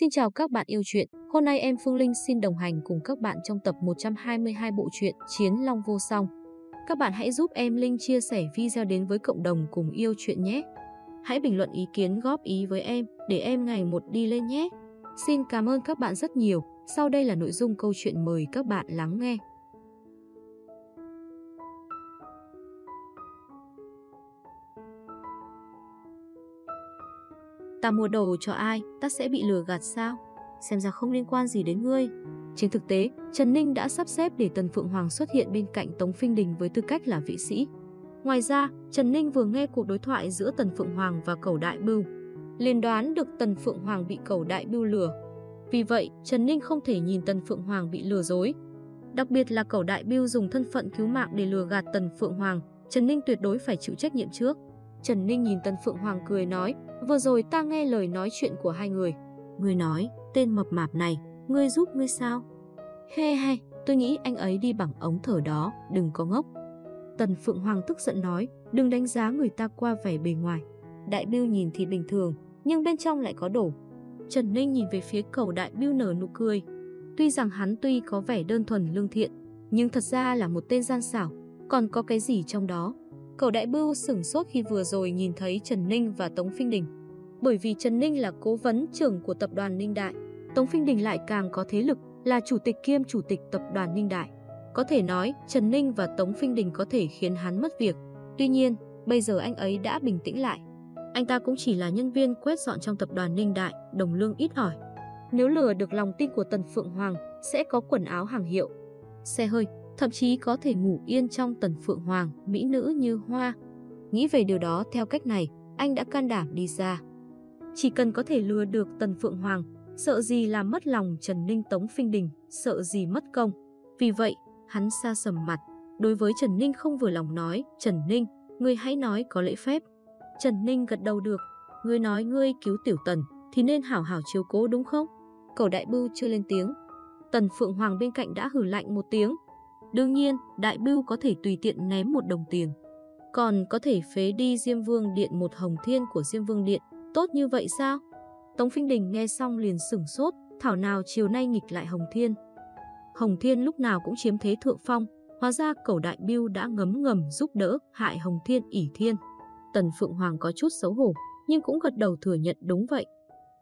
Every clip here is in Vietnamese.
Xin chào các bạn yêu truyện. Hôm nay em Phương Linh xin đồng hành cùng các bạn trong tập 122 bộ truyện Chiến Long Vô Song. Các bạn hãy giúp em Linh chia sẻ video đến với cộng đồng cùng yêu truyện nhé. Hãy bình luận ý kiến góp ý với em, để em ngày một đi lên nhé. Xin cảm ơn các bạn rất nhiều. Sau đây là nội dung câu chuyện mời các bạn lắng nghe. Ta mua đồ cho ai, ta sẽ bị lừa gạt sao? Xem ra không liên quan gì đến ngươi. Trên thực tế, Trần Ninh đã sắp xếp để Tần Phượng Hoàng xuất hiện bên cạnh Tống Phinh Đình với tư cách là vị sĩ. Ngoài ra, Trần Ninh vừa nghe cuộc đối thoại giữa Tần Phượng Hoàng và Cầu Đại Bưu. liền đoán được Tần Phượng Hoàng bị Cầu Đại Bưu lừa. Vì vậy, Trần Ninh không thể nhìn Tần Phượng Hoàng bị lừa dối. Đặc biệt là Cầu Đại Bưu dùng thân phận cứu mạng để lừa gạt Tần Phượng Hoàng, Trần Ninh tuyệt đối phải chịu trách nhiệm trước. Trần Ninh nhìn Tần Phượng Hoàng cười nói, vừa rồi ta nghe lời nói chuyện của hai người. Ngươi nói, tên mập mạp này, ngươi giúp ngươi sao? He he, tôi nghĩ anh ấy đi bằng ống thở đó, đừng có ngốc. Tần Phượng Hoàng tức giận nói, đừng đánh giá người ta qua vẻ bề ngoài. Đại Biêu nhìn thì bình thường, nhưng bên trong lại có đổ. Trần Ninh nhìn về phía cầu Đại Biêu nở nụ cười. Tuy rằng hắn tuy có vẻ đơn thuần lương thiện, nhưng thật ra là một tên gian xảo, còn có cái gì trong đó. Cầu Đại Bưu sửng sốt khi vừa rồi nhìn thấy Trần Ninh và Tống Phinh Đình. Bởi vì Trần Ninh là cố vấn trưởng của tập đoàn Ninh Đại, Tống Phinh Đình lại càng có thế lực, là chủ tịch kiêm chủ tịch tập đoàn Ninh Đại. Có thể nói, Trần Ninh và Tống Phinh Đình có thể khiến hắn mất việc. Tuy nhiên, bây giờ anh ấy đã bình tĩnh lại. Anh ta cũng chỉ là nhân viên quét dọn trong tập đoàn Ninh Đại, đồng lương ít ỏi. Nếu lừa được lòng tin của Tần Phượng Hoàng, sẽ có quần áo hàng hiệu, xe hơi, thậm chí có thể ngủ yên trong tần phượng hoàng, mỹ nữ như hoa. Nghĩ về điều đó theo cách này, anh đã can đảm đi ra. Chỉ cần có thể lừa được tần phượng hoàng, sợ gì làm mất lòng Trần Ninh Tống Phinh Đình, sợ gì mất công. Vì vậy, hắn xa sầm mặt. Đối với Trần Ninh không vừa lòng nói, Trần Ninh, ngươi hãy nói có lễ phép. Trần Ninh gật đầu được, ngươi nói ngươi cứu tiểu tần, thì nên hảo hảo chiếu cố đúng không? Cầu đại bưu chưa lên tiếng. Tần Phượng Hoàng bên cạnh đã hử lạnh một tiếng, Đương nhiên, đại bưu có thể tùy tiện ném một đồng tiền. Còn có thể phế đi Diêm Vương Điện một hồng thiên của Diêm Vương Điện. Tốt như vậy sao? Tống Phinh Đình nghe xong liền sửng sốt, thảo nào chiều nay nghịch lại Hồng Thiên. Hồng Thiên lúc nào cũng chiếm thế thượng phong, hóa ra cẩu đại bưu đã ngấm ngầm giúp đỡ hại Hồng Thiên ỉ thiên. Tần Phượng Hoàng có chút xấu hổ, nhưng cũng gật đầu thừa nhận đúng vậy.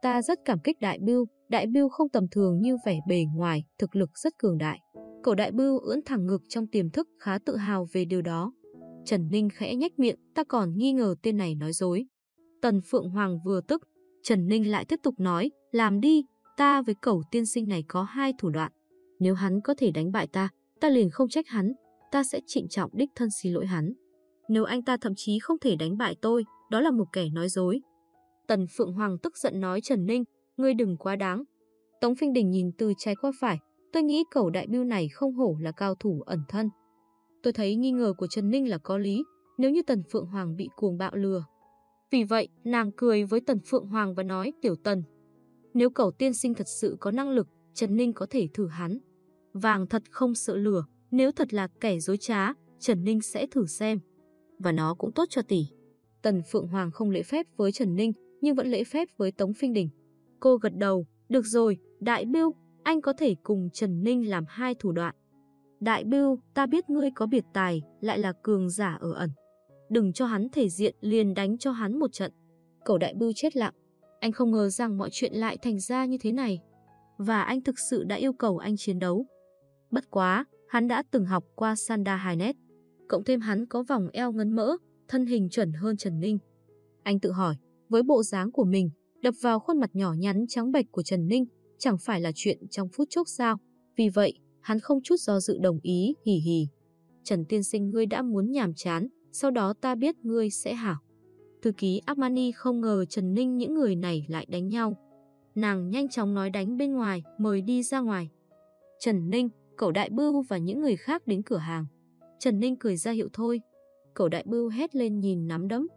Ta rất cảm kích đại bưu, đại bưu không tầm thường như vẻ bề ngoài, thực lực rất cường đại. Cổ đại bưu ưỡn thẳng ngực trong tiềm thức khá tự hào về điều đó. Trần Ninh khẽ nhếch miệng, ta còn nghi ngờ tên này nói dối. Tần Phượng Hoàng vừa tức, Trần Ninh lại tiếp tục nói, làm đi, ta với cẩu tiên sinh này có hai thủ đoạn. Nếu hắn có thể đánh bại ta, ta liền không trách hắn, ta sẽ trịnh trọng đích thân xin lỗi hắn. Nếu anh ta thậm chí không thể đánh bại tôi, đó là một kẻ nói dối. Tần Phượng Hoàng tức giận nói Trần Ninh, ngươi đừng quá đáng. Tống Phinh Đình nhìn từ trái qua phải, Tôi nghĩ cẩu đại bưu này không hổ là cao thủ ẩn thân. Tôi thấy nghi ngờ của Trần Ninh là có lý, nếu như Tần Phượng Hoàng bị cuồng bạo lừa. Vì vậy, nàng cười với Tần Phượng Hoàng và nói, Tiểu Tần, nếu cẩu tiên sinh thật sự có năng lực, Trần Ninh có thể thử hắn. Vàng thật không sợ lừa, nếu thật là kẻ dối trá, Trần Ninh sẽ thử xem. Và nó cũng tốt cho tỷ. Tần Phượng Hoàng không lễ phép với Trần Ninh, nhưng vẫn lễ phép với Tống Phinh Đình. Cô gật đầu, được rồi, đại biêu, anh có thể cùng Trần Ninh làm hai thủ đoạn. Đại Bưu, ta biết ngươi có biệt tài, lại là cường giả ở ẩn. Đừng cho hắn thể diện liền đánh cho hắn một trận. Cậu Đại Bưu chết lặng. Anh không ngờ rằng mọi chuyện lại thành ra như thế này. Và anh thực sự đã yêu cầu anh chiến đấu. Bất quá, hắn đã từng học qua Sanda Hainet. Cộng thêm hắn có vòng eo ngấn mỡ, thân hình chuẩn hơn Trần Ninh. Anh tự hỏi, với bộ dáng của mình, đập vào khuôn mặt nhỏ nhắn trắng bệch của Trần Ninh, chẳng phải là chuyện trong phút chốc sao. Vì vậy, hắn không chút do dự đồng ý, hì hì. Trần tiên sinh ngươi đã muốn nhàm chán, sau đó ta biết ngươi sẽ hảo. Thư ký Armani không ngờ Trần Ninh những người này lại đánh nhau. Nàng nhanh chóng nói đánh bên ngoài, mời đi ra ngoài. Trần Ninh, cậu đại bưu và những người khác đến cửa hàng. Trần Ninh cười ra hiệu thôi. Cậu đại bưu hét lên nhìn nắm đấm.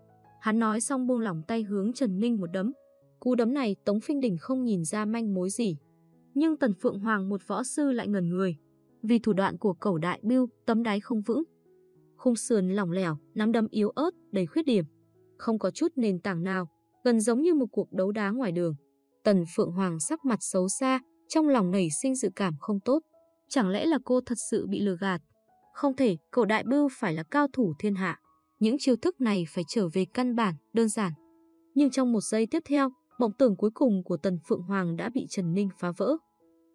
Hắn nói xong buông lỏng tay hướng Trần Ninh một đấm. Cú đấm này Tống Phinh Đình không nhìn ra manh mối gì. Nhưng Tần Phượng Hoàng một võ sư lại ngần người. Vì thủ đoạn của cẩu đại biêu, tấm đáy không vững. Khung sườn lỏng lẻo, nắm đấm yếu ớt, đầy khuyết điểm. Không có chút nền tảng nào, gần giống như một cuộc đấu đá ngoài đường. Tần Phượng Hoàng sắc mặt xấu xa, trong lòng nảy sinh dự cảm không tốt. Chẳng lẽ là cô thật sự bị lừa gạt? Không thể, cậu đại bưu phải là cao thủ thiên hạ. Những chiêu thức này phải trở về căn bản, đơn giản. Nhưng trong một giây tiếp theo, mộng tưởng cuối cùng của Tần Phượng Hoàng đã bị Trần Ninh phá vỡ.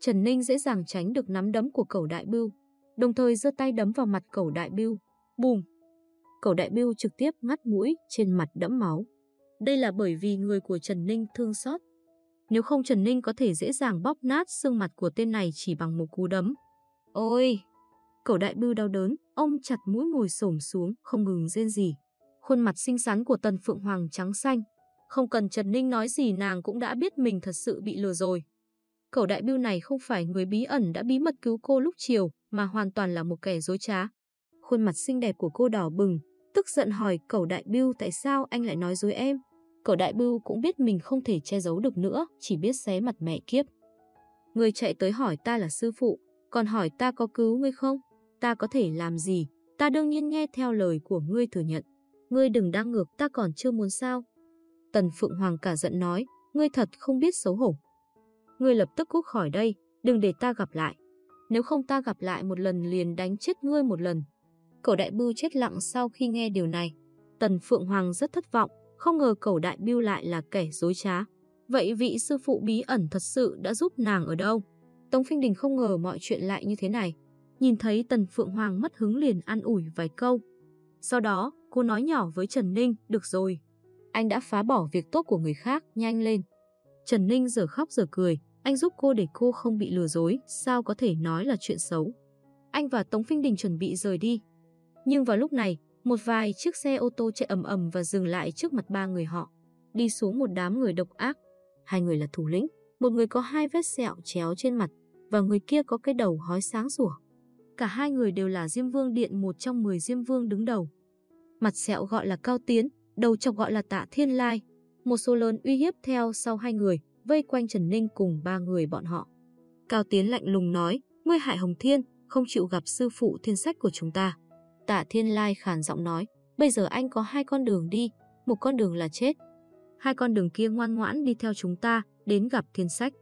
Trần Ninh dễ dàng tránh được nắm đấm của Cầu đại bưu, đồng thời giơ tay đấm vào mặt Cầu đại bưu. Bùm! Cầu đại bưu trực tiếp ngắt mũi trên mặt đẫm máu. Đây là bởi vì người của Trần Ninh thương xót. Nếu không Trần Ninh có thể dễ dàng bóp nát xương mặt của tên này chỉ bằng một cú đấm. Ôi! Cầu đại bưu đau đớn, ông chặt mũi ngồi xổm xuống, không ngừng rên gì. Khuôn mặt xinh xắn của Tần Phượng Hoàng trắng xanh. Không cần Trần Ninh nói gì nàng cũng đã biết mình thật sự bị lừa rồi. Cậu đại bưu này không phải người bí ẩn đã bí mật cứu cô lúc chiều, mà hoàn toàn là một kẻ dối trá. Khuôn mặt xinh đẹp của cô đỏ bừng, tức giận hỏi cậu đại bưu tại sao anh lại nói dối em. Cậu đại bưu cũng biết mình không thể che giấu được nữa, chỉ biết xé mặt mẹ kiếp. Người chạy tới hỏi ta là sư phụ, còn hỏi ta có cứu ngươi không? Ta có thể làm gì? Ta đương nhiên nghe theo lời của ngươi thừa nhận. Ngươi đừng đang ngược ta còn chưa muốn sao. Tần Phượng Hoàng cả giận nói, ngươi thật không biết xấu hổ. Ngươi lập tức cút khỏi đây, đừng để ta gặp lại. Nếu không ta gặp lại một lần liền đánh chết ngươi một lần. Cổ đại bưu chết lặng sau khi nghe điều này. Tần Phượng Hoàng rất thất vọng, không ngờ Cổ đại bưu lại là kẻ dối trá. Vậy vị sư phụ bí ẩn thật sự đã giúp nàng ở đâu? Tống Phinh Đình không ngờ mọi chuyện lại như thế này. Nhìn thấy Tần Phượng Hoàng mất hứng liền an ủi vài câu. Sau đó, cô nói nhỏ với Trần Ninh, được rồi. Anh đã phá bỏ việc tốt của người khác, nhanh lên. Trần Ninh giờ khóc giờ cười, anh giúp cô để cô không bị lừa dối, sao có thể nói là chuyện xấu. Anh và Tống Phinh Đình chuẩn bị rời đi. Nhưng vào lúc này, một vài chiếc xe ô tô chạy ầm ầm và dừng lại trước mặt ba người họ. Đi xuống một đám người độc ác. Hai người là thủ lĩnh, một người có hai vết sẹo chéo trên mặt và người kia có cái đầu hói sáng rủa. Cả hai người đều là Diêm Vương Điện một trong 10 Diêm Vương đứng đầu. Mặt sẹo gọi là Cao Tiến, đầu chọc gọi là Tạ Thiên Lai. Một số lớn uy hiếp theo sau hai người, vây quanh Trần Ninh cùng ba người bọn họ. Cao Tiến lạnh lùng nói, ngươi hại Hồng Thiên, không chịu gặp sư phụ thiên sách của chúng ta. Tạ Thiên Lai khàn giọng nói, bây giờ anh có hai con đường đi, một con đường là chết. Hai con đường kia ngoan ngoãn đi theo chúng ta, đến gặp thiên sách.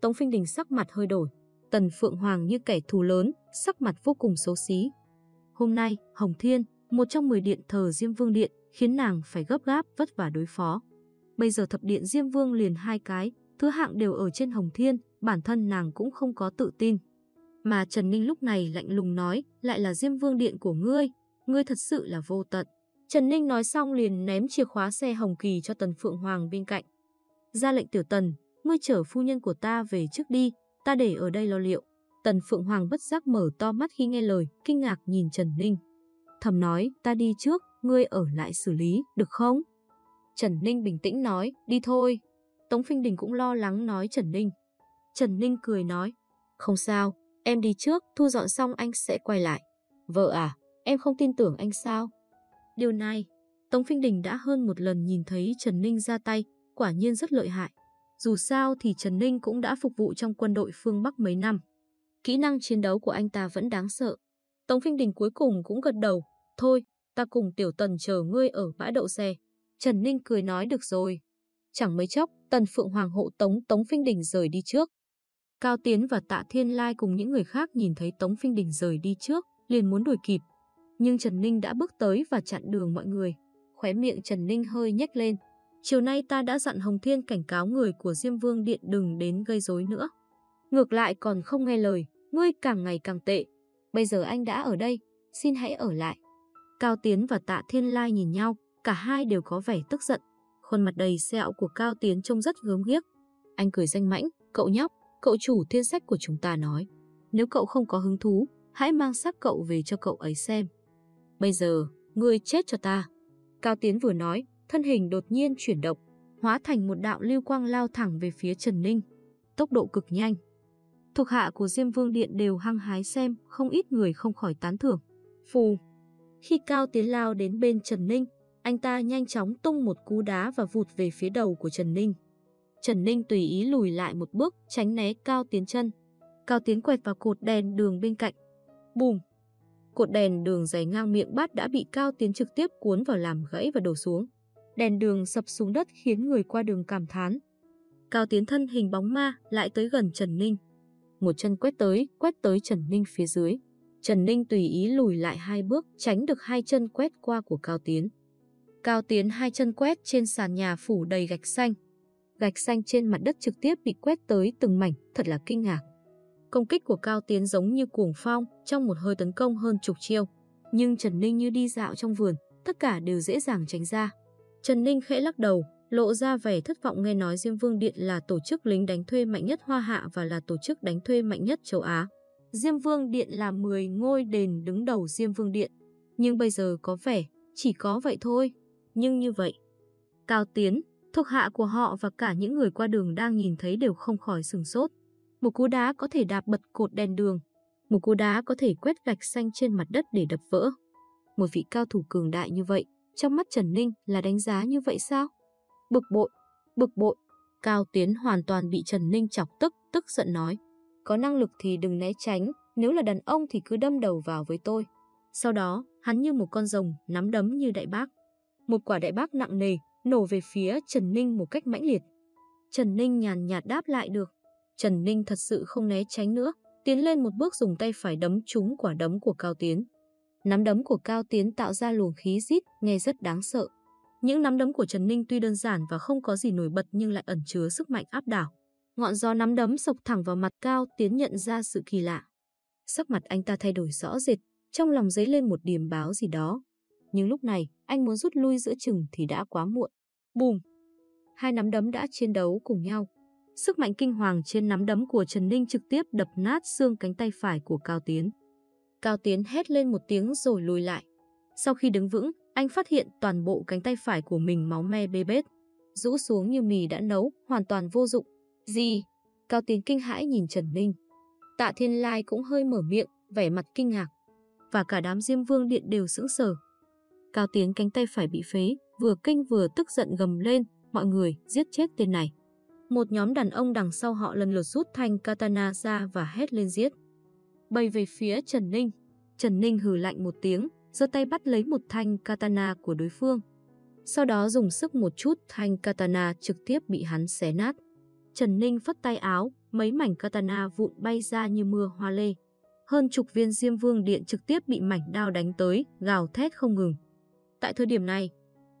Tống Phinh Đình sắc mặt hơi đổi, Tần Phượng Hoàng như kẻ thù lớn, sắc mặt vô cùng xấu xí. Hôm nay, Hồng Thiên, một trong 10 điện thờ Diêm Vương Điện, khiến nàng phải gấp gáp vất vả đối phó. Bây giờ thập điện Diêm Vương liền hai cái, thứ hạng đều ở trên Hồng Thiên, bản thân nàng cũng không có tự tin. Mà Trần Ninh lúc này lạnh lùng nói, lại là Diêm Vương Điện của ngươi, ngươi thật sự là vô tận. Trần Ninh nói xong liền ném chìa khóa xe Hồng Kỳ cho Tần Phượng Hoàng bên cạnh. Ra lệnh tiểu tần, ngươi chở phu nhân của ta về trước đi, ta để ở đây lo liệu. Tần Phượng Hoàng bất giác mở to mắt khi nghe lời, kinh ngạc nhìn Trần Ninh. Thầm nói, ta đi trước, ngươi ở lại xử lý, được không? Trần Ninh bình tĩnh nói, đi thôi. Tống Phinh Đình cũng lo lắng nói Trần Ninh. Trần Ninh cười nói, không sao, em đi trước, thu dọn xong anh sẽ quay lại. Vợ à, em không tin tưởng anh sao? Điều này, Tống Phinh Đình đã hơn một lần nhìn thấy Trần Ninh ra tay, quả nhiên rất lợi hại. Dù sao thì Trần Ninh cũng đã phục vụ trong quân đội phương Bắc mấy năm. Kỹ năng chiến đấu của anh ta vẫn đáng sợ. Tống Phinh Đình cuối cùng cũng gật đầu. Thôi, ta cùng Tiểu Tần chờ ngươi ở bãi đậu xe. Trần Ninh cười nói được rồi. Chẳng mấy chốc, Tần Phượng Hoàng hộ Tống Tống Phinh Đình rời đi trước. Cao Tiến và Tạ Thiên Lai cùng những người khác nhìn thấy Tống Phinh Đình rời đi trước, liền muốn đuổi kịp. Nhưng Trần Ninh đã bước tới và chặn đường mọi người. Khóe miệng Trần Ninh hơi nhếch lên. Chiều nay ta đã dặn Hồng Thiên cảnh cáo người của Diêm Vương Điện đừng đến gây rối nữa. Ngược lại còn không nghe lời, ngươi càng ngày càng tệ. Bây giờ anh đã ở đây, xin hãy ở lại. Cao Tiến và Tạ Thiên Lai nhìn nhau, cả hai đều có vẻ tức giận. Khuôn mặt đầy sẹo của Cao Tiến trông rất gớm ghiếc. Anh cười danh mãnh, cậu nhóc, cậu chủ thiên sách của chúng ta nói. Nếu cậu không có hứng thú, hãy mang xác cậu về cho cậu ấy xem. Bây giờ, ngươi chết cho ta. Cao Tiến vừa nói, thân hình đột nhiên chuyển động, hóa thành một đạo lưu quang lao thẳng về phía Trần Ninh. Tốc độ cực nhanh. Thuộc hạ của Diêm Vương Điện đều hăng hái xem, không ít người không khỏi tán thưởng. Phù. Khi Cao Tiến lao đến bên Trần Ninh, anh ta nhanh chóng tung một cú đá và vụt về phía đầu của Trần Ninh. Trần Ninh tùy ý lùi lại một bước, tránh né Cao Tiến chân. Cao Tiến quẹt vào cột đèn đường bên cạnh. Bùm! Cột đèn đường dày ngang miệng bát đã bị Cao Tiến trực tiếp cuốn vào làm gãy và đổ xuống. Đèn đường sập xuống đất khiến người qua đường cảm thán. Cao Tiến thân hình bóng ma lại tới gần Trần Ninh. Một chân quét tới, quét tới Trần Ninh phía dưới. Trần Ninh tùy ý lùi lại hai bước, tránh được hai chân quét qua của Cao Tiến. Cao Tiến hai chân quét trên sàn nhà phủ đầy gạch xanh. Gạch xanh trên mặt đất trực tiếp bị quét tới từng mảnh, thật là kinh ngạc. Công kích của Cao Tiến giống như cuồng phong, trong một hơi tấn công hơn chục chiêu. Nhưng Trần Ninh như đi dạo trong vườn, tất cả đều dễ dàng tránh ra. Trần Ninh khẽ lắc đầu, lộ ra vẻ thất vọng nghe nói Diêm Vương Điện là tổ chức lính đánh thuê mạnh nhất Hoa Hạ và là tổ chức đánh thuê mạnh nhất châu Á. Diêm Vương Điện là 10 ngôi đền đứng đầu Diêm Vương Điện. Nhưng bây giờ có vẻ chỉ có vậy thôi. Nhưng như vậy, Cao Tiến, thuộc hạ của họ và cả những người qua đường đang nhìn thấy đều không khỏi sừng sốt. Một cú đá có thể đạp bật cột đèn đường. Một cú đá có thể quét gạch xanh trên mặt đất để đập vỡ. Một vị cao thủ cường đại như vậy, trong mắt Trần Ninh là đánh giá như vậy sao? Bực bội, bực bội. Cao Tiến hoàn toàn bị Trần Ninh chọc tức, tức giận nói. Có năng lực thì đừng né tránh, nếu là đàn ông thì cứ đâm đầu vào với tôi. Sau đó, hắn như một con rồng, nắm đấm như đại bác. Một quả đại bác nặng nề, nổ về phía Trần Ninh một cách mãnh liệt. Trần Ninh nhàn nhạt đáp lại được. Trần Ninh thật sự không né tránh nữa, tiến lên một bước dùng tay phải đấm trúng quả đấm của Cao Tiến. Nắm đấm của Cao Tiến tạo ra luồng khí rít, nghe rất đáng sợ. Những nắm đấm của Trần Ninh tuy đơn giản và không có gì nổi bật nhưng lại ẩn chứa sức mạnh áp đảo. Ngọn gió nắm đấm sộc thẳng vào mặt Cao Tiến nhận ra sự kỳ lạ. Sắc mặt anh ta thay đổi rõ rệt, trong lòng dấy lên một điểm báo gì đó. Nhưng lúc này, anh muốn rút lui giữa chừng thì đã quá muộn. Bùm! Hai nắm đấm đã chiến đấu cùng nhau. Sức mạnh kinh hoàng trên nắm đấm của Trần Ninh trực tiếp đập nát xương cánh tay phải của Cao Tiến. Cao Tiến hét lên một tiếng rồi lùi lại. Sau khi đứng vững, anh phát hiện toàn bộ cánh tay phải của mình máu me bê bết. Rũ xuống như mì đã nấu, hoàn toàn vô dụng. Gì? Cao Tiến kinh hãi nhìn Trần Ninh. Tạ Thiên Lai cũng hơi mở miệng, vẻ mặt kinh ngạc. Và cả đám Diêm Vương Điện đều sững sờ. Cao Tiến cánh tay phải bị phế, vừa kinh vừa tức giận gầm lên, mọi người giết chết tên này. Một nhóm đàn ông đằng sau họ lần lượt rút thanh katana ra và hét lên giết. Bay về phía Trần Ninh. Trần Ninh hừ lạnh một tiếng, giơ tay bắt lấy một thanh katana của đối phương. Sau đó dùng sức một chút thanh katana trực tiếp bị hắn xé nát. Trần Ninh phất tay áo, mấy mảnh katana vụn bay ra như mưa hoa lê. Hơn chục viên diêm vương điện trực tiếp bị mảnh đao đánh tới, gào thét không ngừng. Tại thời điểm này,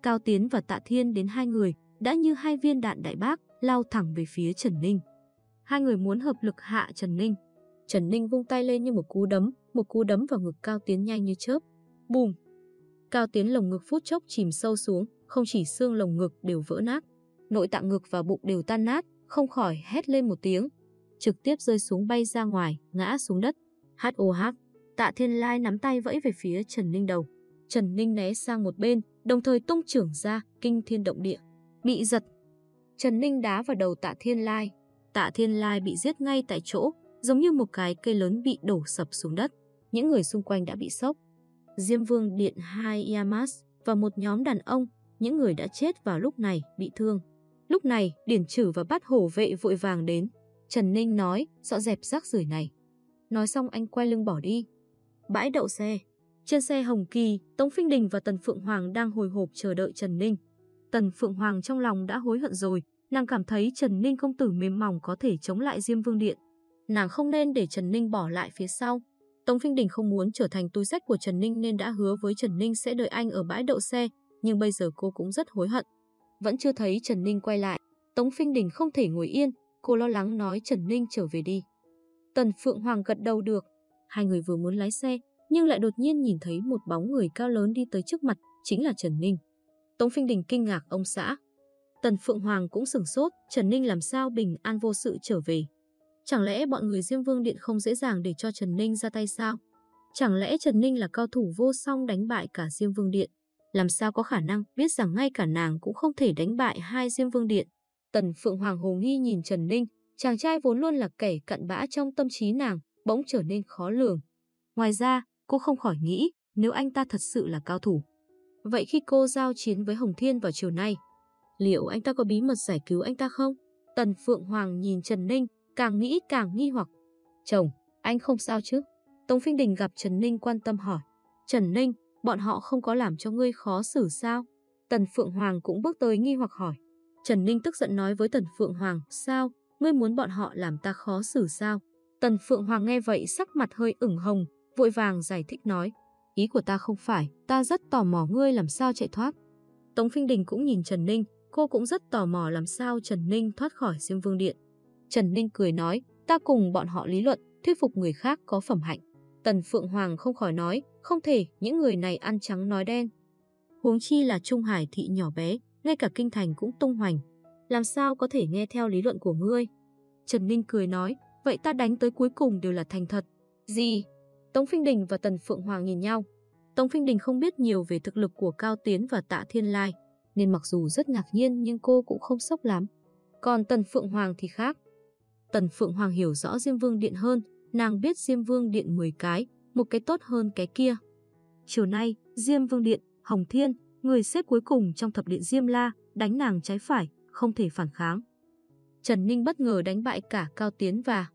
Cao Tiến và Tạ Thiên đến hai người, đã như hai viên đạn đại bác, lao thẳng về phía Trần Ninh. Hai người muốn hợp lực hạ Trần Ninh. Trần Ninh vung tay lên như một cú đấm, một cú đấm vào ngực Cao Tiến nhanh như chớp. Bùm! Cao Tiến lồng ngực phút chốc chìm sâu xuống, không chỉ xương lồng ngực đều vỡ nát, nội tạng ngực và bụng đều tan nát, không khỏi hét lên một tiếng, trực tiếp rơi xuống bay ra ngoài, ngã xuống đất. HOH! Tạ Thiên Lai nắm tay vẫy về phía Trần Ninh đầu. Trần Ninh né sang một bên, đồng thời tung trưởng ra, kinh thiên động địa. Bị giật. Trần Ninh đá vào đầu Tạ Thiên Lai. Tạ Thiên Lai bị giết ngay tại chỗ, giống như một cái cây lớn bị đổ sập xuống đất. Những người xung quanh đã bị sốc. Diêm Vương Điện hai Yamas và một nhóm đàn ông, những người đã chết vào lúc này, bị thương. Lúc này, Điển Trử và bắt hổ vệ vội vàng đến. Trần Ninh nói, dọn dẹp rác rưởi này. Nói xong anh quay lưng bỏ đi. Bãi đậu xe. Trên xe Hồng Kỳ, Tống Phinh Đình và Tần Phượng Hoàng đang hồi hộp chờ đợi Trần Ninh. Tần Phượng Hoàng trong lòng đã hối hận rồi, nàng cảm thấy Trần Ninh công tử mềm mỏng có thể chống lại Diêm Vương Điện. Nàng không nên để Trần Ninh bỏ lại phía sau. Tống Phinh Đình không muốn trở thành túi sách của Trần Ninh nên đã hứa với Trần Ninh sẽ đợi anh ở bãi đậu xe, nhưng bây giờ cô cũng rất hối hận. Vẫn chưa thấy Trần Ninh quay lại, Tống Phinh Đình không thể ngồi yên, cô lo lắng nói Trần Ninh trở về đi. Tần Phượng Hoàng gật đầu được, hai người vừa muốn lái xe, nhưng lại đột nhiên nhìn thấy một bóng người cao lớn đi tới trước mặt, chính là Trần Ninh. Tống Phinh Đình kinh ngạc ông xã. Tần Phượng Hoàng cũng sửng sốt, Trần Ninh làm sao bình an vô sự trở về. Chẳng lẽ bọn người Diêm Vương Điện không dễ dàng để cho Trần Ninh ra tay sao? Chẳng lẽ Trần Ninh là cao thủ vô song đánh bại cả Diêm Vương Điện? Làm sao có khả năng biết rằng ngay cả nàng cũng không thể đánh bại hai Diêm Vương Điện? Tần Phượng Hoàng hồ nghi nhìn Trần Ninh, chàng trai vốn luôn là kẻ cặn bã trong tâm trí nàng, bỗng trở nên khó lường. Ngoài ra, cô không khỏi nghĩ nếu anh ta thật sự là cao thủ. Vậy khi cô giao chiến với Hồng Thiên vào chiều nay, liệu anh ta có bí mật giải cứu anh ta không? Tần Phượng Hoàng nhìn Trần Ninh, càng nghĩ càng nghi hoặc. Chồng, anh không sao chứ? Tống Phinh Đình gặp Trần Ninh quan tâm hỏi. Trần Ninh, bọn họ không có làm cho ngươi khó xử sao? Tần Phượng Hoàng cũng bước tới nghi hoặc hỏi. Trần Ninh tức giận nói với Tần Phượng Hoàng, sao, ngươi muốn bọn họ làm ta khó xử sao? Tần Phượng Hoàng nghe vậy sắc mặt hơi ửng hồng, vội vàng giải thích nói, ý của ta không phải, ta rất tò mò ngươi làm sao chạy thoát. Tống Phinh Đình cũng nhìn Trần Ninh, cô cũng rất tò mò làm sao Trần Ninh thoát khỏi Diêm Vương Điện. Trần Ninh cười nói, ta cùng bọn họ lý luận, thuyết phục người khác có phẩm hạnh. Tần Phượng Hoàng không khỏi nói, không thể, những người này ăn trắng nói đen. Huống chi là Trung Hải thị nhỏ bé, ngay cả kinh thành cũng tung hoành. Làm sao có thể nghe theo lý luận của ngươi? Trần Ninh cười nói, vậy ta đánh tới cuối cùng đều là thành thật. Gì? Tống Phinh Đình và Tần Phượng Hoàng nhìn nhau. Tống Phinh Đình không biết nhiều về thực lực của Cao Tiến và Tạ Thiên Lai, nên mặc dù rất ngạc nhiên nhưng cô cũng không sốc lắm. Còn Tần Phượng Hoàng thì khác. Tần Phượng Hoàng hiểu rõ Diêm Vương Điện hơn, nàng biết Diêm Vương Điện 10 cái, một cái tốt hơn cái kia. Chiều nay, Diêm Vương Điện, Hồng Thiên, người xếp cuối cùng trong thập điện Diêm La, đánh nàng trái phải, không thể phản kháng. Trần Ninh bất ngờ đánh bại cả Cao Tiến và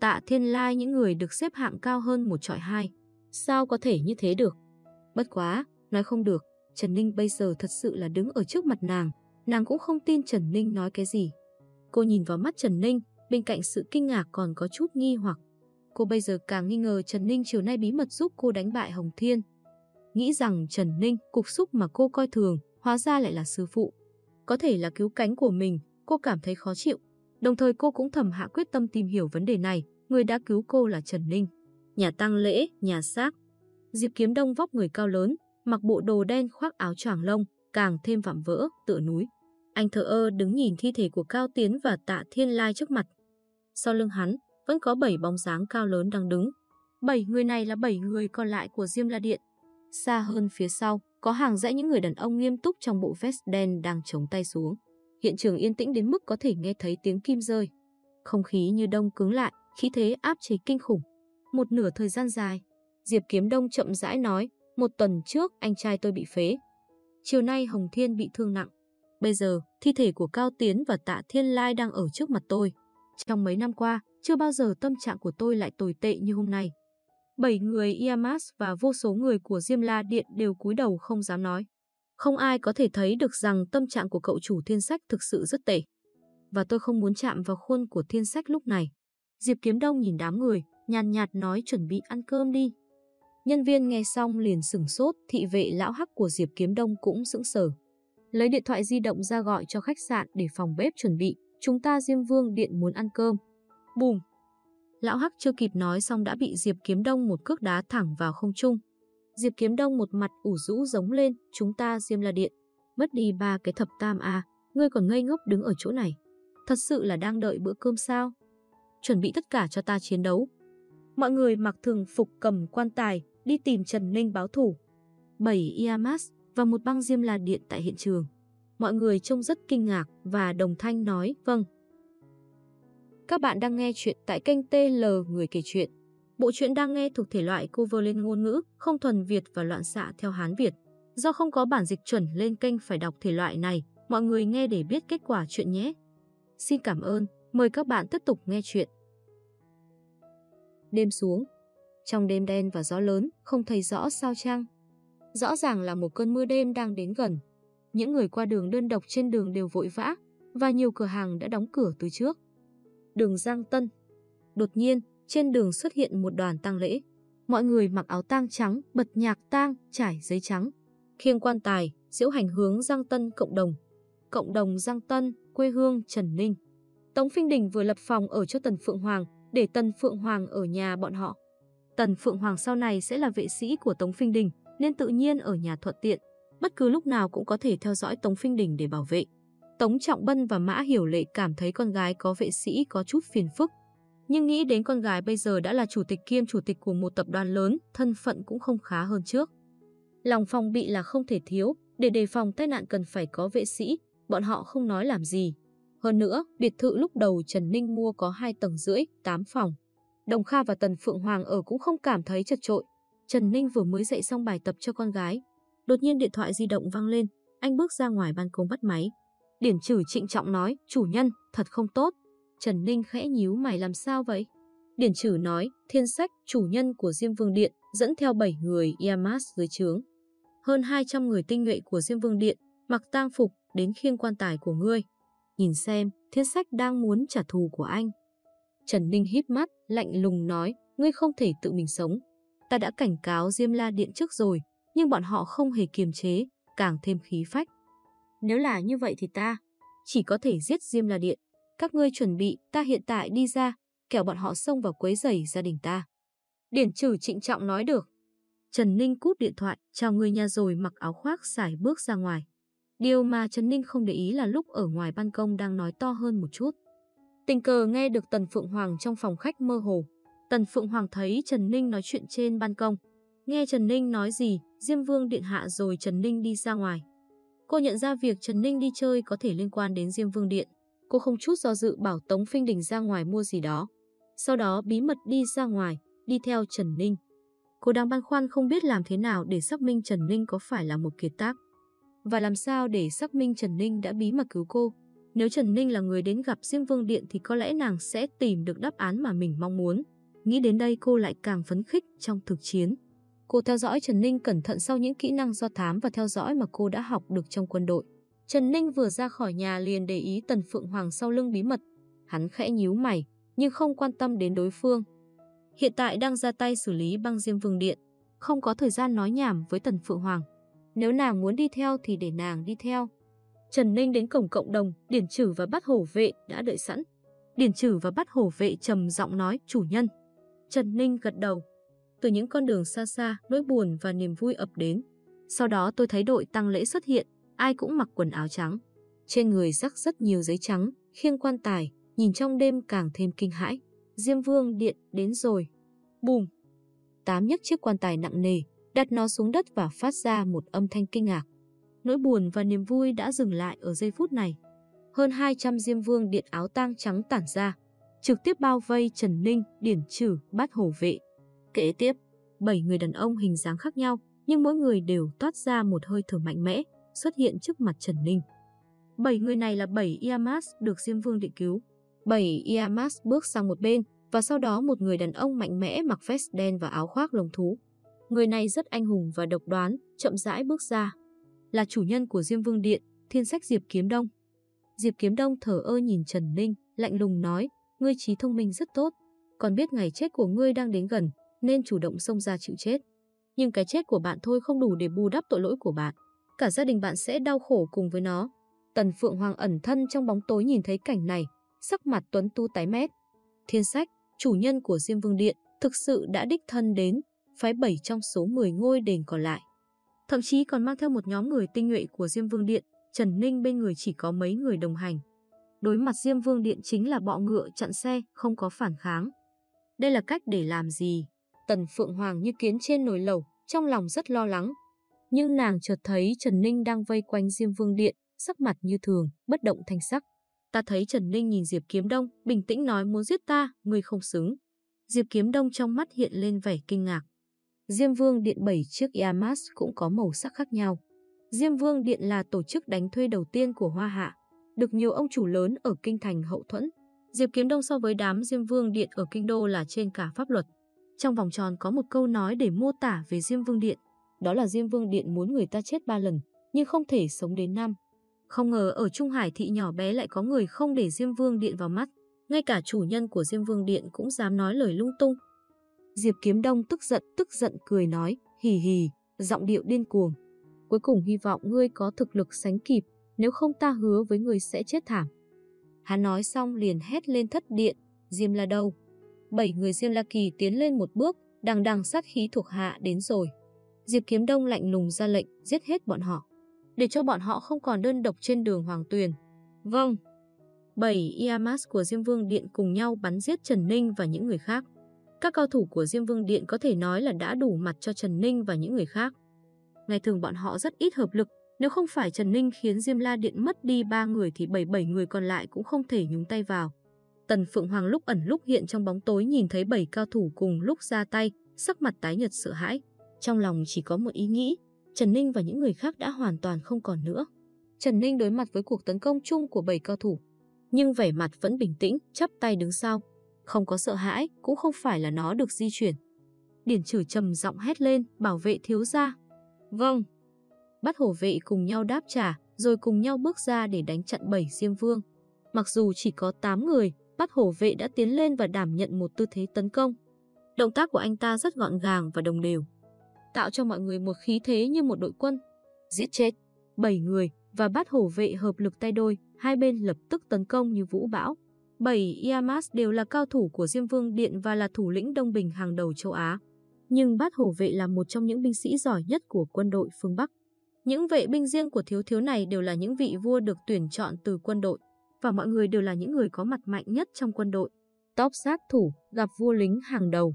Tạ Thiên Lai những người được xếp hạng cao hơn một trọi hai. Sao có thể như thế được? Bất quá, nói không được, Trần Ninh bây giờ thật sự là đứng ở trước mặt nàng, nàng cũng không tin Trần Ninh nói cái gì. Cô nhìn vào mắt Trần Ninh, bên cạnh sự kinh ngạc còn có chút nghi hoặc. Cô bây giờ càng nghi ngờ Trần Ninh chiều nay bí mật giúp cô đánh bại Hồng Thiên. Nghĩ rằng Trần Ninh, cục xúc mà cô coi thường, hóa ra lại là sư phụ. Có thể là cứu cánh của mình, cô cảm thấy khó chịu. Đồng thời cô cũng thầm hạ quyết tâm tìm hiểu vấn đề này, người đã cứu cô là Trần Ninh. Nhà tang lễ, nhà xác. Diệp Kiếm Đông vóc người cao lớn, mặc bộ đồ đen khoác áo choàng lông, càng thêm vạm vỡ, tựa núi. Anh thờ ơ đứng nhìn thi thể của Cao Tiến và Tạ Thiên Lai trước mặt. Sau lưng hắn, vẫn có bảy bóng dáng cao lớn đang đứng. Bảy người này là bảy người còn lại của Diêm La Điện. Xa hơn phía sau, có hàng dãy những người đàn ông nghiêm túc trong bộ vest đen đang chống tay xuống. Hiện trường yên tĩnh đến mức có thể nghe thấy tiếng kim rơi. Không khí như đông cứng lại, khí thế áp chế kinh khủng. Một nửa thời gian dài, Diệp Kiếm Đông chậm rãi nói, một tuần trước anh trai tôi bị phế. Chiều nay Hồng Thiên bị thương nặng. Bây giờ, thi thể của Cao Tiến và Tạ Thiên Lai đang ở trước mặt tôi. Trong mấy năm qua, chưa bao giờ tâm trạng của tôi lại tồi tệ như hôm nay. Bảy người Iamas và vô số người của Diêm La Điện đều cúi đầu không dám nói. Không ai có thể thấy được rằng tâm trạng của cậu chủ thiên sách thực sự rất tệ. Và tôi không muốn chạm vào khuôn của thiên sách lúc này. Diệp Kiếm Đông nhìn đám người, nhàn nhạt nói chuẩn bị ăn cơm đi. Nhân viên nghe xong liền sửng sốt, thị vệ lão hắc của Diệp Kiếm Đông cũng sững sờ. Lấy điện thoại di động ra gọi cho khách sạn để phòng bếp chuẩn bị, chúng ta Diêm Vương Điện muốn ăn cơm. Bùm! Lão Hắc chưa kịp nói xong đã bị Diệp Kiếm Đông một cước đá thẳng vào không trung. Diệp Kiếm Đông một mặt ủ rũ giống lên, chúng ta Diêm La Điện. Mất đi ba cái thập tam à, ngươi còn ngây ngốc đứng ở chỗ này. Thật sự là đang đợi bữa cơm sao? Chuẩn bị tất cả cho ta chiến đấu. Mọi người mặc thường phục cầm quan tài, đi tìm Trần Ninh báo thủ. Bảy Iamas và một băng Diêm La Điện tại hiện trường. Mọi người trông rất kinh ngạc và đồng thanh nói vâng. Các bạn đang nghe chuyện tại kênh TL Người kể chuyện. Bộ truyện đang nghe thuộc thể loại cover lên ngôn ngữ, không thuần Việt và loạn xạ theo Hán Việt. Do không có bản dịch chuẩn lên kênh phải đọc thể loại này, mọi người nghe để biết kết quả chuyện nhé. Xin cảm ơn, mời các bạn tiếp tục nghe chuyện. Đêm xuống, trong đêm đen và gió lớn, không thấy rõ sao trăng. Rõ ràng là một cơn mưa đêm đang đến gần. Những người qua đường đơn độc trên đường đều vội vã, và nhiều cửa hàng đã đóng cửa từ trước. Đường Giang Tân Đột nhiên, trên đường xuất hiện một đoàn tang lễ. Mọi người mặc áo tang trắng, bật nhạc tang, trải giấy trắng. Khiêng quan tài, diễu hành hướng Giang Tân cộng đồng. Cộng đồng Giang Tân, quê hương Trần Ninh. Tống Phinh Đình vừa lập phòng ở cho Tần Phượng Hoàng, để Tần Phượng Hoàng ở nhà bọn họ. Tần Phượng Hoàng sau này sẽ là vệ sĩ của Tống Phinh Đình, nên tự nhiên ở nhà thuận tiện. Bất cứ lúc nào cũng có thể theo dõi Tống Phinh Đình để bảo vệ. Tống Trọng Bân và Mã Hiểu Lệ cảm thấy con gái có vệ sĩ có chút phiền phức. Nhưng nghĩ đến con gái bây giờ đã là chủ tịch kiêm chủ tịch của một tập đoàn lớn, thân phận cũng không khá hơn trước. Lòng phòng bị là không thể thiếu, để đề phòng tai nạn cần phải có vệ sĩ, bọn họ không nói làm gì. Hơn nữa, biệt thự lúc đầu Trần Ninh mua có 2 tầng rưỡi, 8 phòng. Đồng Kha và Tần Phượng Hoàng ở cũng không cảm thấy chật trội. Trần Ninh vừa mới dạy xong bài tập cho con gái. Đột nhiên điện thoại di động vang lên, anh bước ra ngoài ban công bắt máy. Điển trừ trịnh trọng nói, chủ nhân, thật không tốt. Trần Ninh khẽ nhíu mày làm sao vậy? Điển trừ nói, thiên sách, chủ nhân của Diêm Vương Điện, dẫn theo 7 người Yamas dưới trướng. Hơn 200 người tinh nhuệ của Diêm Vương Điện, mặc tang phục, đến khiêng quan tài của ngươi. nhìn xem, thiên sách đang muốn trả thù của anh. Trần Ninh hít mắt, lạnh lùng nói, ngươi không thể tự mình sống. Ta đã cảnh cáo Diêm La Điện trước rồi, nhưng bọn họ không hề kiềm chế, càng thêm khí phách. Nếu là như vậy thì ta chỉ có thể giết Diêm La Điện. Các ngươi chuẩn bị, ta hiện tại đi ra, kẻo bọn họ xông vào quấy rầy gia đình ta. Điển trừ trịnh trọng nói được. Trần Ninh cút điện thoại, chào người nhà rồi mặc áo khoác xài bước ra ngoài. Điều mà Trần Ninh không để ý là lúc ở ngoài ban công đang nói to hơn một chút. Tình cờ nghe được Tần Phượng Hoàng trong phòng khách mơ hồ. Tần Phượng Hoàng thấy Trần Ninh nói chuyện trên ban công. Nghe Trần Ninh nói gì, Diêm Vương điện hạ rồi Trần Ninh đi ra ngoài. Cô nhận ra việc Trần Ninh đi chơi có thể liên quan đến Diêm Vương Điện. Cô không chút do dự bảo Tống Phinh Đình ra ngoài mua gì đó. Sau đó bí mật đi ra ngoài, đi theo Trần Ninh. Cô đang băn khoăn không biết làm thế nào để xác minh Trần Ninh có phải là một kiệt tác. Và làm sao để xác minh Trần Ninh đã bí mật cứu cô. Nếu Trần Ninh là người đến gặp Diêm Vương Điện thì có lẽ nàng sẽ tìm được đáp án mà mình mong muốn. Nghĩ đến đây cô lại càng phấn khích trong thực chiến. Cô theo dõi Trần Ninh cẩn thận sau những kỹ năng do thám và theo dõi mà cô đã học được trong quân đội. Trần Ninh vừa ra khỏi nhà liền để ý Tần Phượng Hoàng sau lưng bí mật. Hắn khẽ nhíu mày, nhưng không quan tâm đến đối phương. Hiện tại đang ra tay xử lý băng diêm vương điện, không có thời gian nói nhảm với Tần Phượng Hoàng. Nếu nàng muốn đi theo thì để nàng đi theo. Trần Ninh đến cổng cộng đồng, Điển Trử và bắt hổ vệ đã đợi sẵn. Điển Trử và bắt hổ vệ trầm giọng nói chủ nhân. Trần Ninh gật đầu. Từ những con đường xa xa, nỗi buồn và niềm vui ập đến. Sau đó tôi thấy đội tăng lễ xuất hiện, ai cũng mặc quần áo trắng. Trên người rắc rất nhiều giấy trắng, khiêng quan tài, nhìn trong đêm càng thêm kinh hãi. Diêm Vương Điện đến rồi. Bùm! Tám nhấc chiếc quan tài nặng nề, đặt nó xuống đất và phát ra một âm thanh kinh ngạc. Nỗi buồn và niềm vui đã dừng lại ở giây phút này. Hơn 200 Diêm Vương Điện áo tang trắng tản ra, trực tiếp bao vây Trần Ninh, Điển Trử, Bát Hổ Vệ. Kế tiếp, bảy người đàn ông hình dáng khác nhau, nhưng mỗi người đều toát ra một hơi thở mạnh mẽ, xuất hiện trước mặt Trần Ninh. Bảy người này là bảy Iamas được Diêm Vương định cứu. Bảy Iamas bước sang một bên và sau đó một người đàn ông mạnh mẽ mặc vest đen và áo khoác lồng thú. Người này rất anh hùng và độc đoán, chậm rãi bước ra. Là chủ nhân của Diêm Vương Điện, thiên sách Diệp Kiếm Đông. Diệp Kiếm Đông thở ơ nhìn Trần Ninh, lạnh lùng nói, ngươi trí thông minh rất tốt, còn biết ngày chết của ngươi đang đến gần, nên chủ động xông ra chịu chết. Nhưng cái chết của bạn thôi không đủ để bù đắp tội lỗi của bạn. Cả gia đình bạn sẽ đau khổ cùng với nó. Tần Phượng Hoàng ẩn thân trong bóng tối nhìn thấy cảnh này, sắc mặt tuấn tu tái mét. Thiên sách, chủ nhân của Diêm Vương Điện, thực sự đã đích thân đến, phái 7 trong số 10 ngôi đền còn lại. Thậm chí còn mang theo một nhóm người tinh nhuệ của Diêm Vương Điện, Trần Ninh bên người chỉ có mấy người đồng hành. Đối mặt Diêm Vương Điện chính là bọ ngựa chặn xe, không có phản kháng. Đây là cách để làm gì? Tần Phượng Hoàng như kiến trên nồi lẩu, trong lòng rất lo lắng. Nhưng nàng chợt thấy Trần Ninh đang vây quanh Diêm Vương Điện, sắc mặt như thường, bất động thanh sắc. Ta thấy Trần Ninh nhìn Diệp Kiếm Đông, bình tĩnh nói muốn giết ta, ngươi không xứng. Diệp Kiếm Đông trong mắt hiện lên vẻ kinh ngạc. Diêm Vương Điện 7 chiếc Yamas cũng có màu sắc khác nhau. Diêm Vương Điện là tổ chức đánh thuê đầu tiên của Hoa Hạ, được nhiều ông chủ lớn ở kinh thành hậu thuẫn. Diệp Kiếm Đông so với đám Diêm Vương Điện ở kinh đô là trên cả pháp luật. Trong vòng tròn có một câu nói để mô tả về Diêm Vương Điện, đó là Diêm Vương Điện muốn người ta chết ba lần, nhưng không thể sống đến năm. Không ngờ ở Trung Hải thị nhỏ bé lại có người không để Diêm Vương Điện vào mắt, ngay cả chủ nhân của Diêm Vương Điện cũng dám nói lời lung tung. Diệp Kiếm Đông tức giận tức giận cười nói, hì hì, giọng điệu điên cuồng. Cuối cùng hy vọng ngươi có thực lực sánh kịp, nếu không ta hứa với ngươi sẽ chết thảm. Hắn nói xong liền hét lên thất điện, Diêm là đâu? Bảy người Diêm La Kỳ tiến lên một bước, đằng đằng sát khí thuộc hạ đến rồi. Diệp Kiếm Đông lạnh lùng ra lệnh giết hết bọn họ, để cho bọn họ không còn đơn độc trên đường Hoàng Tuyền. Vâng. Bảy Iamas của Diêm Vương Điện cùng nhau bắn giết Trần Ninh và những người khác. Các cao thủ của Diêm Vương Điện có thể nói là đã đủ mặt cho Trần Ninh và những người khác. Ngày thường bọn họ rất ít hợp lực, nếu không phải Trần Ninh khiến Diêm La Điện mất đi ba người thì bảy bảy người còn lại cũng không thể nhúng tay vào. Tần Phượng Hoàng lúc ẩn lúc hiện trong bóng tối nhìn thấy bảy cao thủ cùng lúc ra tay, sắc mặt tái nhật sợ hãi. Trong lòng chỉ có một ý nghĩ, Trần Ninh và những người khác đã hoàn toàn không còn nữa. Trần Ninh đối mặt với cuộc tấn công chung của bảy cao thủ, nhưng vẻ mặt vẫn bình tĩnh, chắp tay đứng sau. Không có sợ hãi, cũng không phải là nó được di chuyển. Điển trừ trầm giọng hét lên, bảo vệ thiếu gia. Vâng. Bắt hổ vệ cùng nhau đáp trả, rồi cùng nhau bước ra để đánh chặn bảy Diêm Vương. Mặc dù chỉ có 8 người, bắt hổ vệ đã tiến lên và đảm nhận một tư thế tấn công. Động tác của anh ta rất gọn gàng và đồng đều, tạo cho mọi người một khí thế như một đội quân. Giết chết 7 người và bắt hổ vệ hợp lực tay đôi, hai bên lập tức tấn công như vũ bão. 7 Iamas đều là cao thủ của Diêm Vương Điện và là thủ lĩnh Đông Bình hàng đầu châu Á. Nhưng bát hổ vệ là một trong những binh sĩ giỏi nhất của quân đội phương Bắc. Những vệ binh riêng của thiếu thiếu này đều là những vị vua được tuyển chọn từ quân đội, và mọi người đều là những người có mặt mạnh nhất trong quân đội. Top sát thủ gặp vua lính hàng đầu.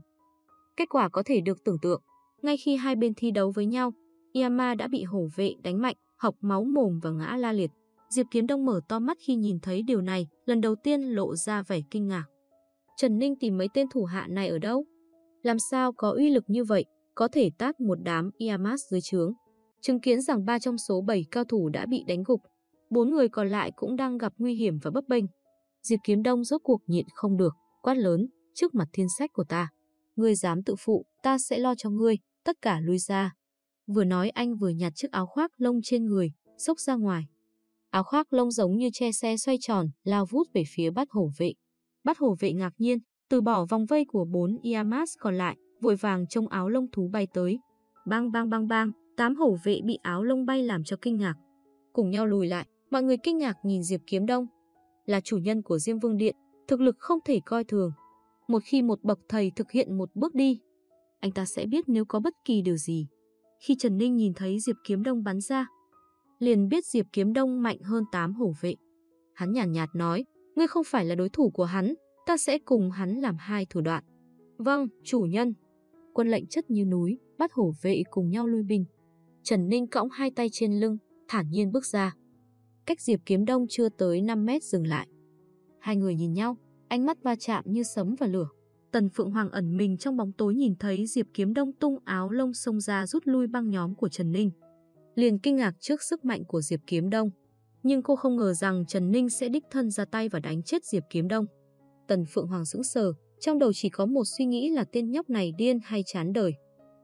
Kết quả có thể được tưởng tượng. Ngay khi hai bên thi đấu với nhau, Yama đã bị hổ vệ đánh mạnh, học máu mồm và ngã la liệt. Diệp Kiếm Đông mở to mắt khi nhìn thấy điều này, lần đầu tiên lộ ra vẻ kinh ngạc. Trần Ninh tìm mấy tên thủ hạ này ở đâu? Làm sao có uy lực như vậy, có thể tát một đám Iamas dưới trướng? Chứng kiến rằng ba trong số 7 cao thủ đã bị đánh gục, bốn người còn lại cũng đang gặp nguy hiểm và bấp bênh. Diệp Kiếm Đông rốt cuộc nhịn không được, quát lớn, trước mặt thiên sách của ta. Ngươi dám tự phụ, ta sẽ lo cho ngươi, tất cả lui ra. Vừa nói anh vừa nhặt chiếc áo khoác lông trên người, xốc ra ngoài. Áo khoác lông giống như che xe xoay tròn, lao vút về phía bắt hổ vệ. Bắt hổ vệ ngạc nhiên, từ bỏ vòng vây của bốn Iamas còn lại, vội vàng trông áo lông thú bay tới. Bang bang bang bang, tám hổ vệ bị áo lông bay làm cho kinh ngạc. Cùng nhau lùi lại, mọi người kinh ngạc nhìn Diệp Kiếm Đông. Là chủ nhân của Diêm Vương Điện, thực lực không thể coi thường. Một khi một bậc thầy thực hiện một bước đi, anh ta sẽ biết nếu có bất kỳ điều gì. Khi Trần Ninh nhìn thấy Diệp Kiếm Đông bắn ra, liền biết Diệp Kiếm Đông mạnh hơn 8 hổ vệ. Hắn nhàn nhạt, nhạt nói, ngươi không phải là đối thủ của hắn, ta sẽ cùng hắn làm hai thủ đoạn. Vâng, chủ nhân. Quân lệnh chất như núi, bắt hổ vệ cùng nhau lui binh. Trần Ninh cõng hai tay trên lưng, thản nhiên bước ra. Cách Diệp Kiếm Đông chưa tới 5 mét dừng lại. Hai người nhìn nhau, ánh mắt va chạm như sấm và lửa. Tần Phượng Hoàng ẩn mình trong bóng tối nhìn thấy Diệp Kiếm Đông tung áo lông xông ra rút lui băng nhóm của Trần Ninh. Liền kinh ngạc trước sức mạnh của Diệp Kiếm Đông. Nhưng cô không ngờ rằng Trần Ninh sẽ đích thân ra tay và đánh chết Diệp Kiếm Đông. Tần Phượng Hoàng sững sờ, trong đầu chỉ có một suy nghĩ là tên nhóc này điên hay chán đời.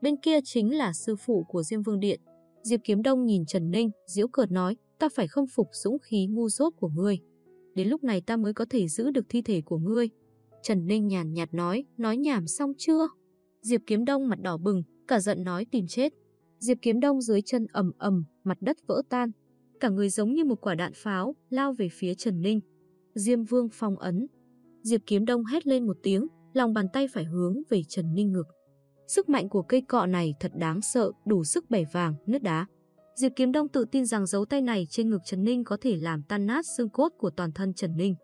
Bên kia chính là sư phụ của Diêm Vương Điện. Diệp Kiếm Đông nhìn Trần Ninh, diễu cợt nói, ta phải không phục dũng khí ngu dốt của ngươi. Đến lúc này ta mới có thể giữ được thi thể của ngươi. Trần Ninh nhàn nhạt nói, nói nhảm xong chưa? Diệp Kiếm Đông mặt đỏ bừng, cả giận nói tìm chết. Diệp Kiếm Đông dưới chân ầm ầm, mặt đất vỡ tan. Cả người giống như một quả đạn pháo, lao về phía Trần Ninh. Diêm Vương phong ấn, Diệp Kiếm Đông hét lên một tiếng, lòng bàn tay phải hướng về Trần Ninh ngực. Sức mạnh của cây cọ này thật đáng sợ, đủ sức bẻ vàng, nứt đá. Diệp Kiếm Đông tự tin rằng dấu tay này trên ngực Trần Ninh có thể làm tan nát xương cốt của toàn thân Trần Ninh.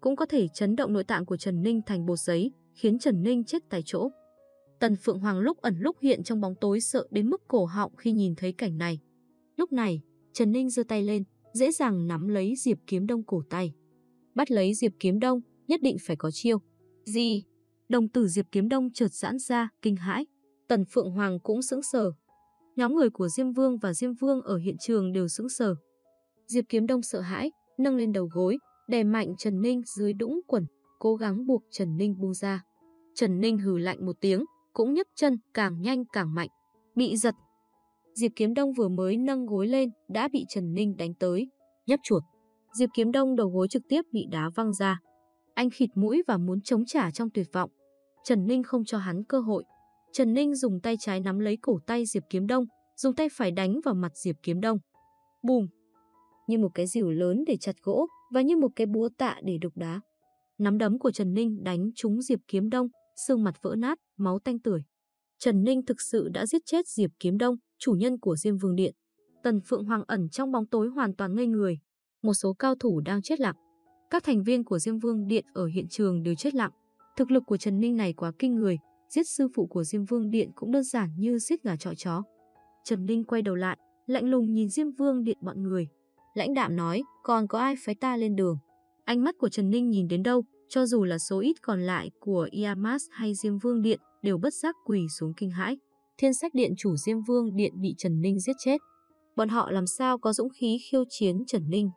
Cũng có thể chấn động nội tạng của Trần Ninh thành bột giấy, khiến Trần Ninh chết tại chỗ. Tần Phượng Hoàng lúc ẩn lúc hiện trong bóng tối sợ đến mức cổ họng khi nhìn thấy cảnh này. Lúc này, Trần Ninh giơ tay lên, dễ dàng nắm lấy Diệp Kiếm Đông cổ tay. Bắt lấy Diệp Kiếm Đông, nhất định phải có chiêu. Gì? Đồng tử Diệp Kiếm Đông chợt giãn ra, kinh hãi. Tần Phượng Hoàng cũng sững sờ. Nhóm người của Diêm Vương và Diêm Vương ở hiện trường đều sững sờ. Diệp Kiếm Đông sợ hãi, nâng lên đầu gối, đè mạnh Trần Ninh dưới đũng quần, cố gắng buộc Trần Ninh buông ra. Trần Ninh hừ lạnh một tiếng, cũng nhấc chân càng nhanh càng mạnh, bị giật. Diệp Kiếm Đông vừa mới nâng gối lên, đã bị Trần Ninh đánh tới, nhấp chuột. Diệp Kiếm Đông đầu gối trực tiếp bị đá văng ra. Anh khịt mũi và muốn chống trả trong tuyệt vọng. Trần Ninh không cho hắn cơ hội. Trần Ninh dùng tay trái nắm lấy cổ tay Diệp Kiếm Đông, dùng tay phải đánh vào mặt Diệp Kiếm Đông. Bùm! Như một cái rìu lớn để chặt gỗ và như một cái búa tạ để đục đá. Nắm đấm của Trần Ninh đánh trúng Diệp Kiếm Đông, xương mặt vỡ nát, máu tanh tưởi. Trần Ninh thực sự đã giết chết Diệp Kiếm Đông, chủ nhân của Diêm Vương Điện. Tần Phượng Hoàng ẩn trong bóng tối hoàn toàn ngây người. Một số cao thủ đang chết lặng. Các thành viên của Diêm Vương Điện ở hiện trường đều chết lặng. Thực lực của Trần Ninh này quá kinh người, giết sư phụ của Diêm Vương Điện cũng đơn giản như giết gà trọi chó. Trần Ninh quay đầu lại, lạnh lùng nhìn Diêm Vương Điện bọn người. Lãnh đạm nói, còn có ai phái ta lên đường? Ánh mắt của Trần Ninh nhìn đến đâu, cho dù là số ít còn lại của Iamas hay Diêm Vương Điện đều bất giác quỳ xuống kinh hãi. Thiên sách điện chủ Diêm Vương Điện bị Trần Ninh giết chết. Bọn họ làm sao có dũng khí khiêu chiến Trần Ninh?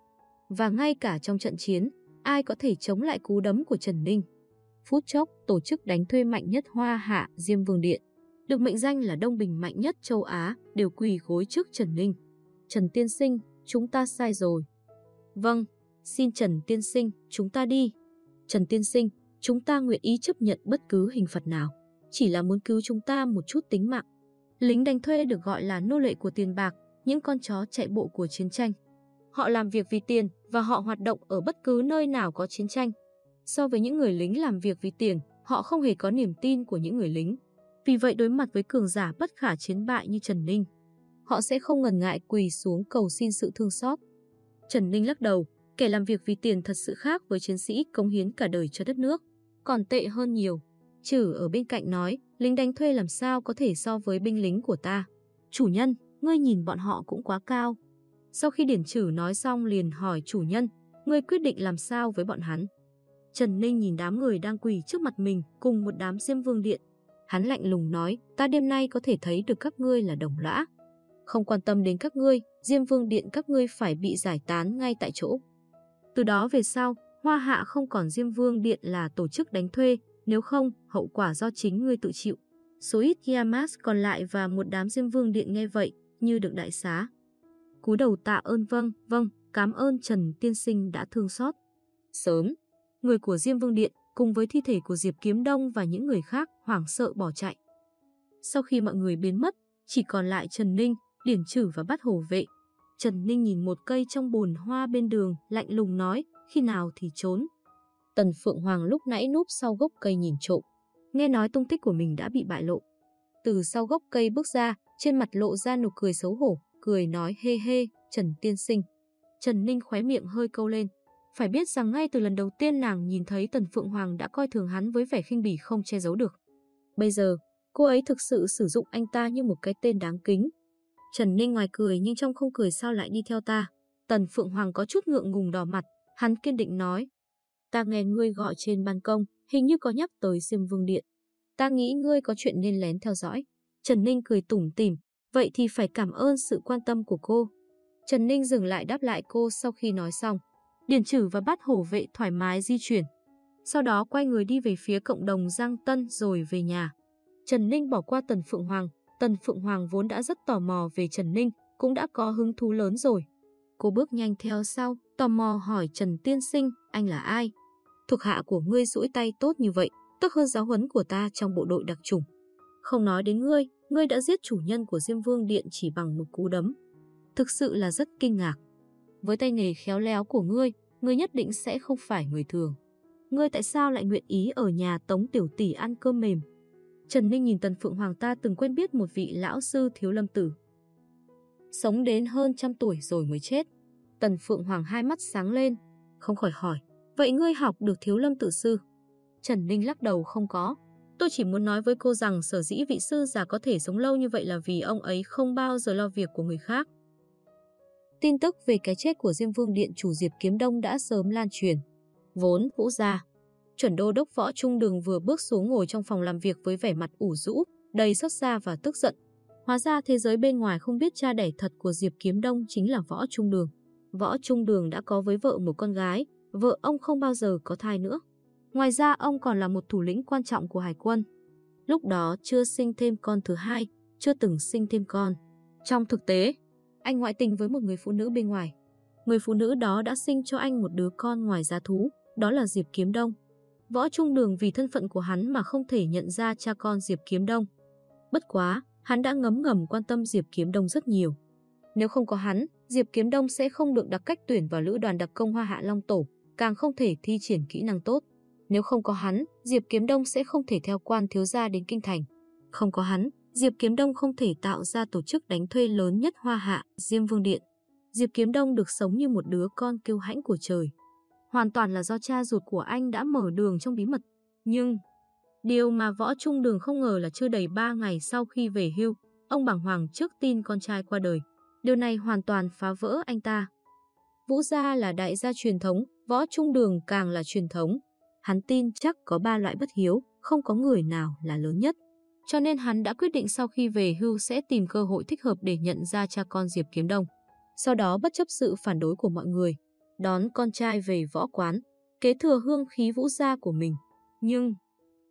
Và ngay cả trong trận chiến, ai có thể chống lại cú đấm của Trần Ninh. Phút chốc, tổ chức đánh thuê mạnh nhất Hoa Hạ Diêm Vương Điện, được mệnh danh là Đông Bình mạnh nhất châu Á, đều quỳ gối trước Trần Ninh. Trần Tiên Sinh, chúng ta sai rồi. Vâng, xin Trần Tiên Sinh, chúng ta đi. Trần Tiên Sinh, chúng ta nguyện ý chấp nhận bất cứ hình phạt nào, chỉ là muốn cứu chúng ta một chút tính mạng. Lính đánh thuê được gọi là nô lệ của tiền bạc, những con chó chạy bộ của chiến tranh. Họ làm việc vì tiền và họ hoạt động ở bất cứ nơi nào có chiến tranh. So với những người lính làm việc vì tiền, họ không hề có niềm tin của những người lính. Vì vậy đối mặt với cường giả bất khả chiến bại như Trần Ninh, họ sẽ không ngần ngại quỳ xuống cầu xin sự thương xót. Trần Ninh lắc đầu, kẻ làm việc vì tiền thật sự khác với chiến sĩ cống hiến cả đời cho đất nước. Còn tệ hơn nhiều. Trừ ở bên cạnh nói, lính đánh thuê làm sao có thể so với binh lính của ta. Chủ nhân, ngươi nhìn bọn họ cũng quá cao. Sau khi điển trừ nói xong liền hỏi chủ nhân, ngươi quyết định làm sao với bọn hắn. Trần Ninh nhìn đám người đang quỳ trước mặt mình cùng một đám diêm vương điện. Hắn lạnh lùng nói, ta đêm nay có thể thấy được các ngươi là đồng lõa. Không quan tâm đến các ngươi, diêm vương điện các ngươi phải bị giải tán ngay tại chỗ. Từ đó về sau, Hoa Hạ không còn diêm vương điện là tổ chức đánh thuê, nếu không, hậu quả do chính ngươi tự chịu. Số ít Yamas còn lại và một đám diêm vương điện nghe vậy, như được đại xá. Cú đầu tạ ơn vâng, vâng, cảm ơn Trần Tiên Sinh đã thương xót. Sớm, người của Diêm Vương Điện cùng với thi thể của Diệp Kiếm Đông và những người khác hoảng sợ bỏ chạy. Sau khi mọi người biến mất, chỉ còn lại Trần Ninh, Điển Trử và bắt hổ vệ. Trần Ninh nhìn một cây trong bồn hoa bên đường, lạnh lùng nói, khi nào thì trốn. Tần Phượng Hoàng lúc nãy núp sau gốc cây nhìn trộm, nghe nói tung tích của mình đã bị bại lộ. Từ sau gốc cây bước ra, trên mặt lộ ra nụ cười xấu hổ, cười nói hê hê, Trần Tiên Sinh. Trần Ninh khóe miệng hơi câu lên. Phải biết rằng ngay từ lần đầu tiên nàng nhìn thấy Tần Phượng Hoàng đã coi thường hắn với vẻ khinh bỉ không che giấu được. Bây giờ, cô ấy thực sự sử dụng anh ta như một cái tên đáng kính. Trần Ninh ngoài cười nhưng trong không cười sao lại đi theo ta. Tần Phượng Hoàng có chút ngượng ngùng đỏ mặt, hắn kiên định nói. Ta nghe ngươi gọi trên ban công, hình như có nhắc tới Diêm Vương Điện. Ta nghĩ ngươi có chuyện nên lén theo dõi. Trần Ninh cười tủm tỉm, vậy thì phải cảm ơn sự quan tâm của cô. Trần Ninh dừng lại đáp lại cô sau khi nói xong. Điền Trử và bắt hổ vệ thoải mái di chuyển. Sau đó quay người đi về phía cộng đồng Giang Tân rồi về nhà. Trần Ninh bỏ qua Tần Phượng Hoàng. Tần Phượng Hoàng vốn đã rất tò mò về Trần Ninh, cũng đã có hứng thú lớn rồi. Cô bước nhanh theo sau, tò mò hỏi Trần Tiên Sinh, anh là ai? Thuộc hạ của ngươi duỗi tay tốt như vậy, tức hơn giáo huấn của ta trong bộ đội đặc trùng. Không nói đến ngươi, ngươi đã giết chủ nhân của Diêm Vương Điện chỉ bằng một cú đấm. Thực sự là rất kinh ngạc. Với tay nghề khéo léo của ngươi, ngươi nhất định sẽ không phải người thường. Ngươi tại sao lại nguyện ý ở nhà Tống Tiểu Tỷ ăn cơm mềm? Trần Ninh nhìn Tần Phượng Hoàng ta từng quen biết một vị lão sư thiếu lâm tử. Sống đến hơn trăm tuổi rồi mới chết. Tần Phượng Hoàng hai mắt sáng lên, không khỏi hỏi. Vậy ngươi học được thiếu lâm tử sư? Trần Ninh lắc đầu không có. Tôi chỉ muốn nói với cô rằng sở dĩ vị sư già có thể sống lâu như vậy là vì ông ấy không bao giờ lo việc của người khác. Tin tức về cái chết của Diêm Vương Điện chủ Diệp Kiếm Đông đã sớm lan truyền. Vốn vũ gia. Chuẩn đô đốc võ trung đường vừa bước xuống ngồi trong phòng làm việc với vẻ mặt ủ rũ, đầy xót xa và tức giận. Hóa ra thế giới bên ngoài không biết cha đẻ thật của Diệp Kiếm Đông chính là võ trung đường. Võ trung đường đã có với vợ một con gái, vợ ông không bao giờ có thai nữa. Ngoài ra ông còn là một thủ lĩnh quan trọng của hải quân. Lúc đó chưa sinh thêm con thứ hai, chưa từng sinh thêm con. Trong thực tế, anh ngoại tình với một người phụ nữ bên ngoài. Người phụ nữ đó đã sinh cho anh một đứa con ngoài giá thú, đó là Diệp Kiếm Đông. Võ Trung Đường vì thân phận của hắn mà không thể nhận ra cha con Diệp Kiếm Đông. Bất quá, hắn đã ngấm ngầm quan tâm Diệp Kiếm Đông rất nhiều. Nếu không có hắn, Diệp Kiếm Đông sẽ không được đặc cách tuyển vào lữ đoàn đặc công Hoa Hạ Long Tổ, càng không thể thi triển kỹ năng tốt. Nếu không có hắn, Diệp Kiếm Đông sẽ không thể theo quan thiếu gia đến kinh thành. Không có hắn, Diệp Kiếm Đông không thể tạo ra tổ chức đánh thuê lớn nhất Hoa Hạ, Diêm Vương Điện. Diệp Kiếm Đông được sống như một đứa con kiêu hãnh của trời. Hoàn toàn là do cha ruột của anh đã mở đường trong bí mật. Nhưng, điều mà Võ Trung Đường không ngờ là chưa đầy 3 ngày sau khi về hưu, ông bàng hoàng trước tin con trai qua đời. Điều này hoàn toàn phá vỡ anh ta. Vũ gia là đại gia truyền thống, Võ Trung Đường càng là truyền thống. Hắn tin chắc có ba loại bất hiếu, không có người nào là lớn nhất. Cho nên hắn đã quyết định sau khi về hưu sẽ tìm cơ hội thích hợp để nhận ra cha con Diệp Kiếm Đông. Sau đó bất chấp sự phản đối của mọi người, đón con trai về võ quán, kế thừa hương khí vũ gia của mình. Nhưng,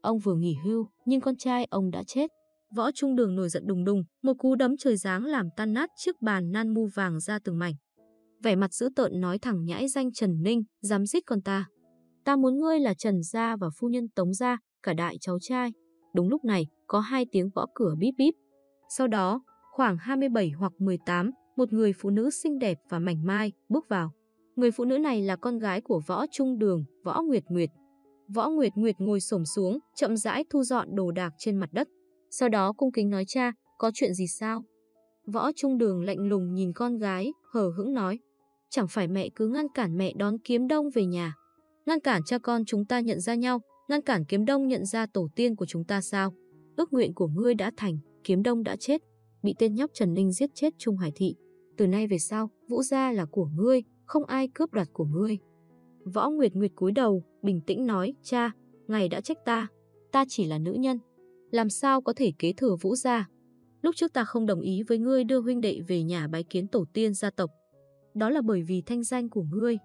ông vừa nghỉ hưu, nhưng con trai ông đã chết. Võ Trung Đường nổi giận đùng đùng, một cú đấm trời giáng làm tan nát chiếc bàn nan mu vàng ra từng mảnh. vẻ mặt dữ tợn nói thẳng nhãi danh Trần Ninh, dám giết con ta. Ta muốn ngươi là Trần Gia và phu nhân Tống Gia, cả đại cháu trai. Đúng lúc này, có hai tiếng gõ cửa bíp bíp. Sau đó, khoảng 27 hoặc 18, một người phụ nữ xinh đẹp và mảnh mai bước vào. Người phụ nữ này là con gái của Võ Trung Đường, Võ Nguyệt Nguyệt. Võ Nguyệt Nguyệt ngồi xổm xuống, chậm rãi thu dọn đồ đạc trên mặt đất. Sau đó cung kính nói cha, có chuyện gì sao? Võ Trung Đường lạnh lùng nhìn con gái, hờ hững nói. Chẳng phải mẹ cứ ngăn cản mẹ đón kiếm đông về nhà. Ngăn cản cha con chúng ta nhận ra nhau, ngăn cản kiếm đông nhận ra tổ tiên của chúng ta sao? Ước nguyện của ngươi đã thành, kiếm đông đã chết, bị tên nhóc Trần Ninh giết chết Trung Hải Thị. Từ nay về sau, Vũ Gia là của ngươi, không ai cướp đoạt của ngươi. Võ Nguyệt Nguyệt cúi đầu, bình tĩnh nói, cha, ngài đã trách ta, ta chỉ là nữ nhân. Làm sao có thể kế thừa Vũ Gia? Lúc trước ta không đồng ý với ngươi đưa huynh đệ về nhà bái kiến tổ tiên gia tộc. Đó là bởi vì thanh danh của ngươi.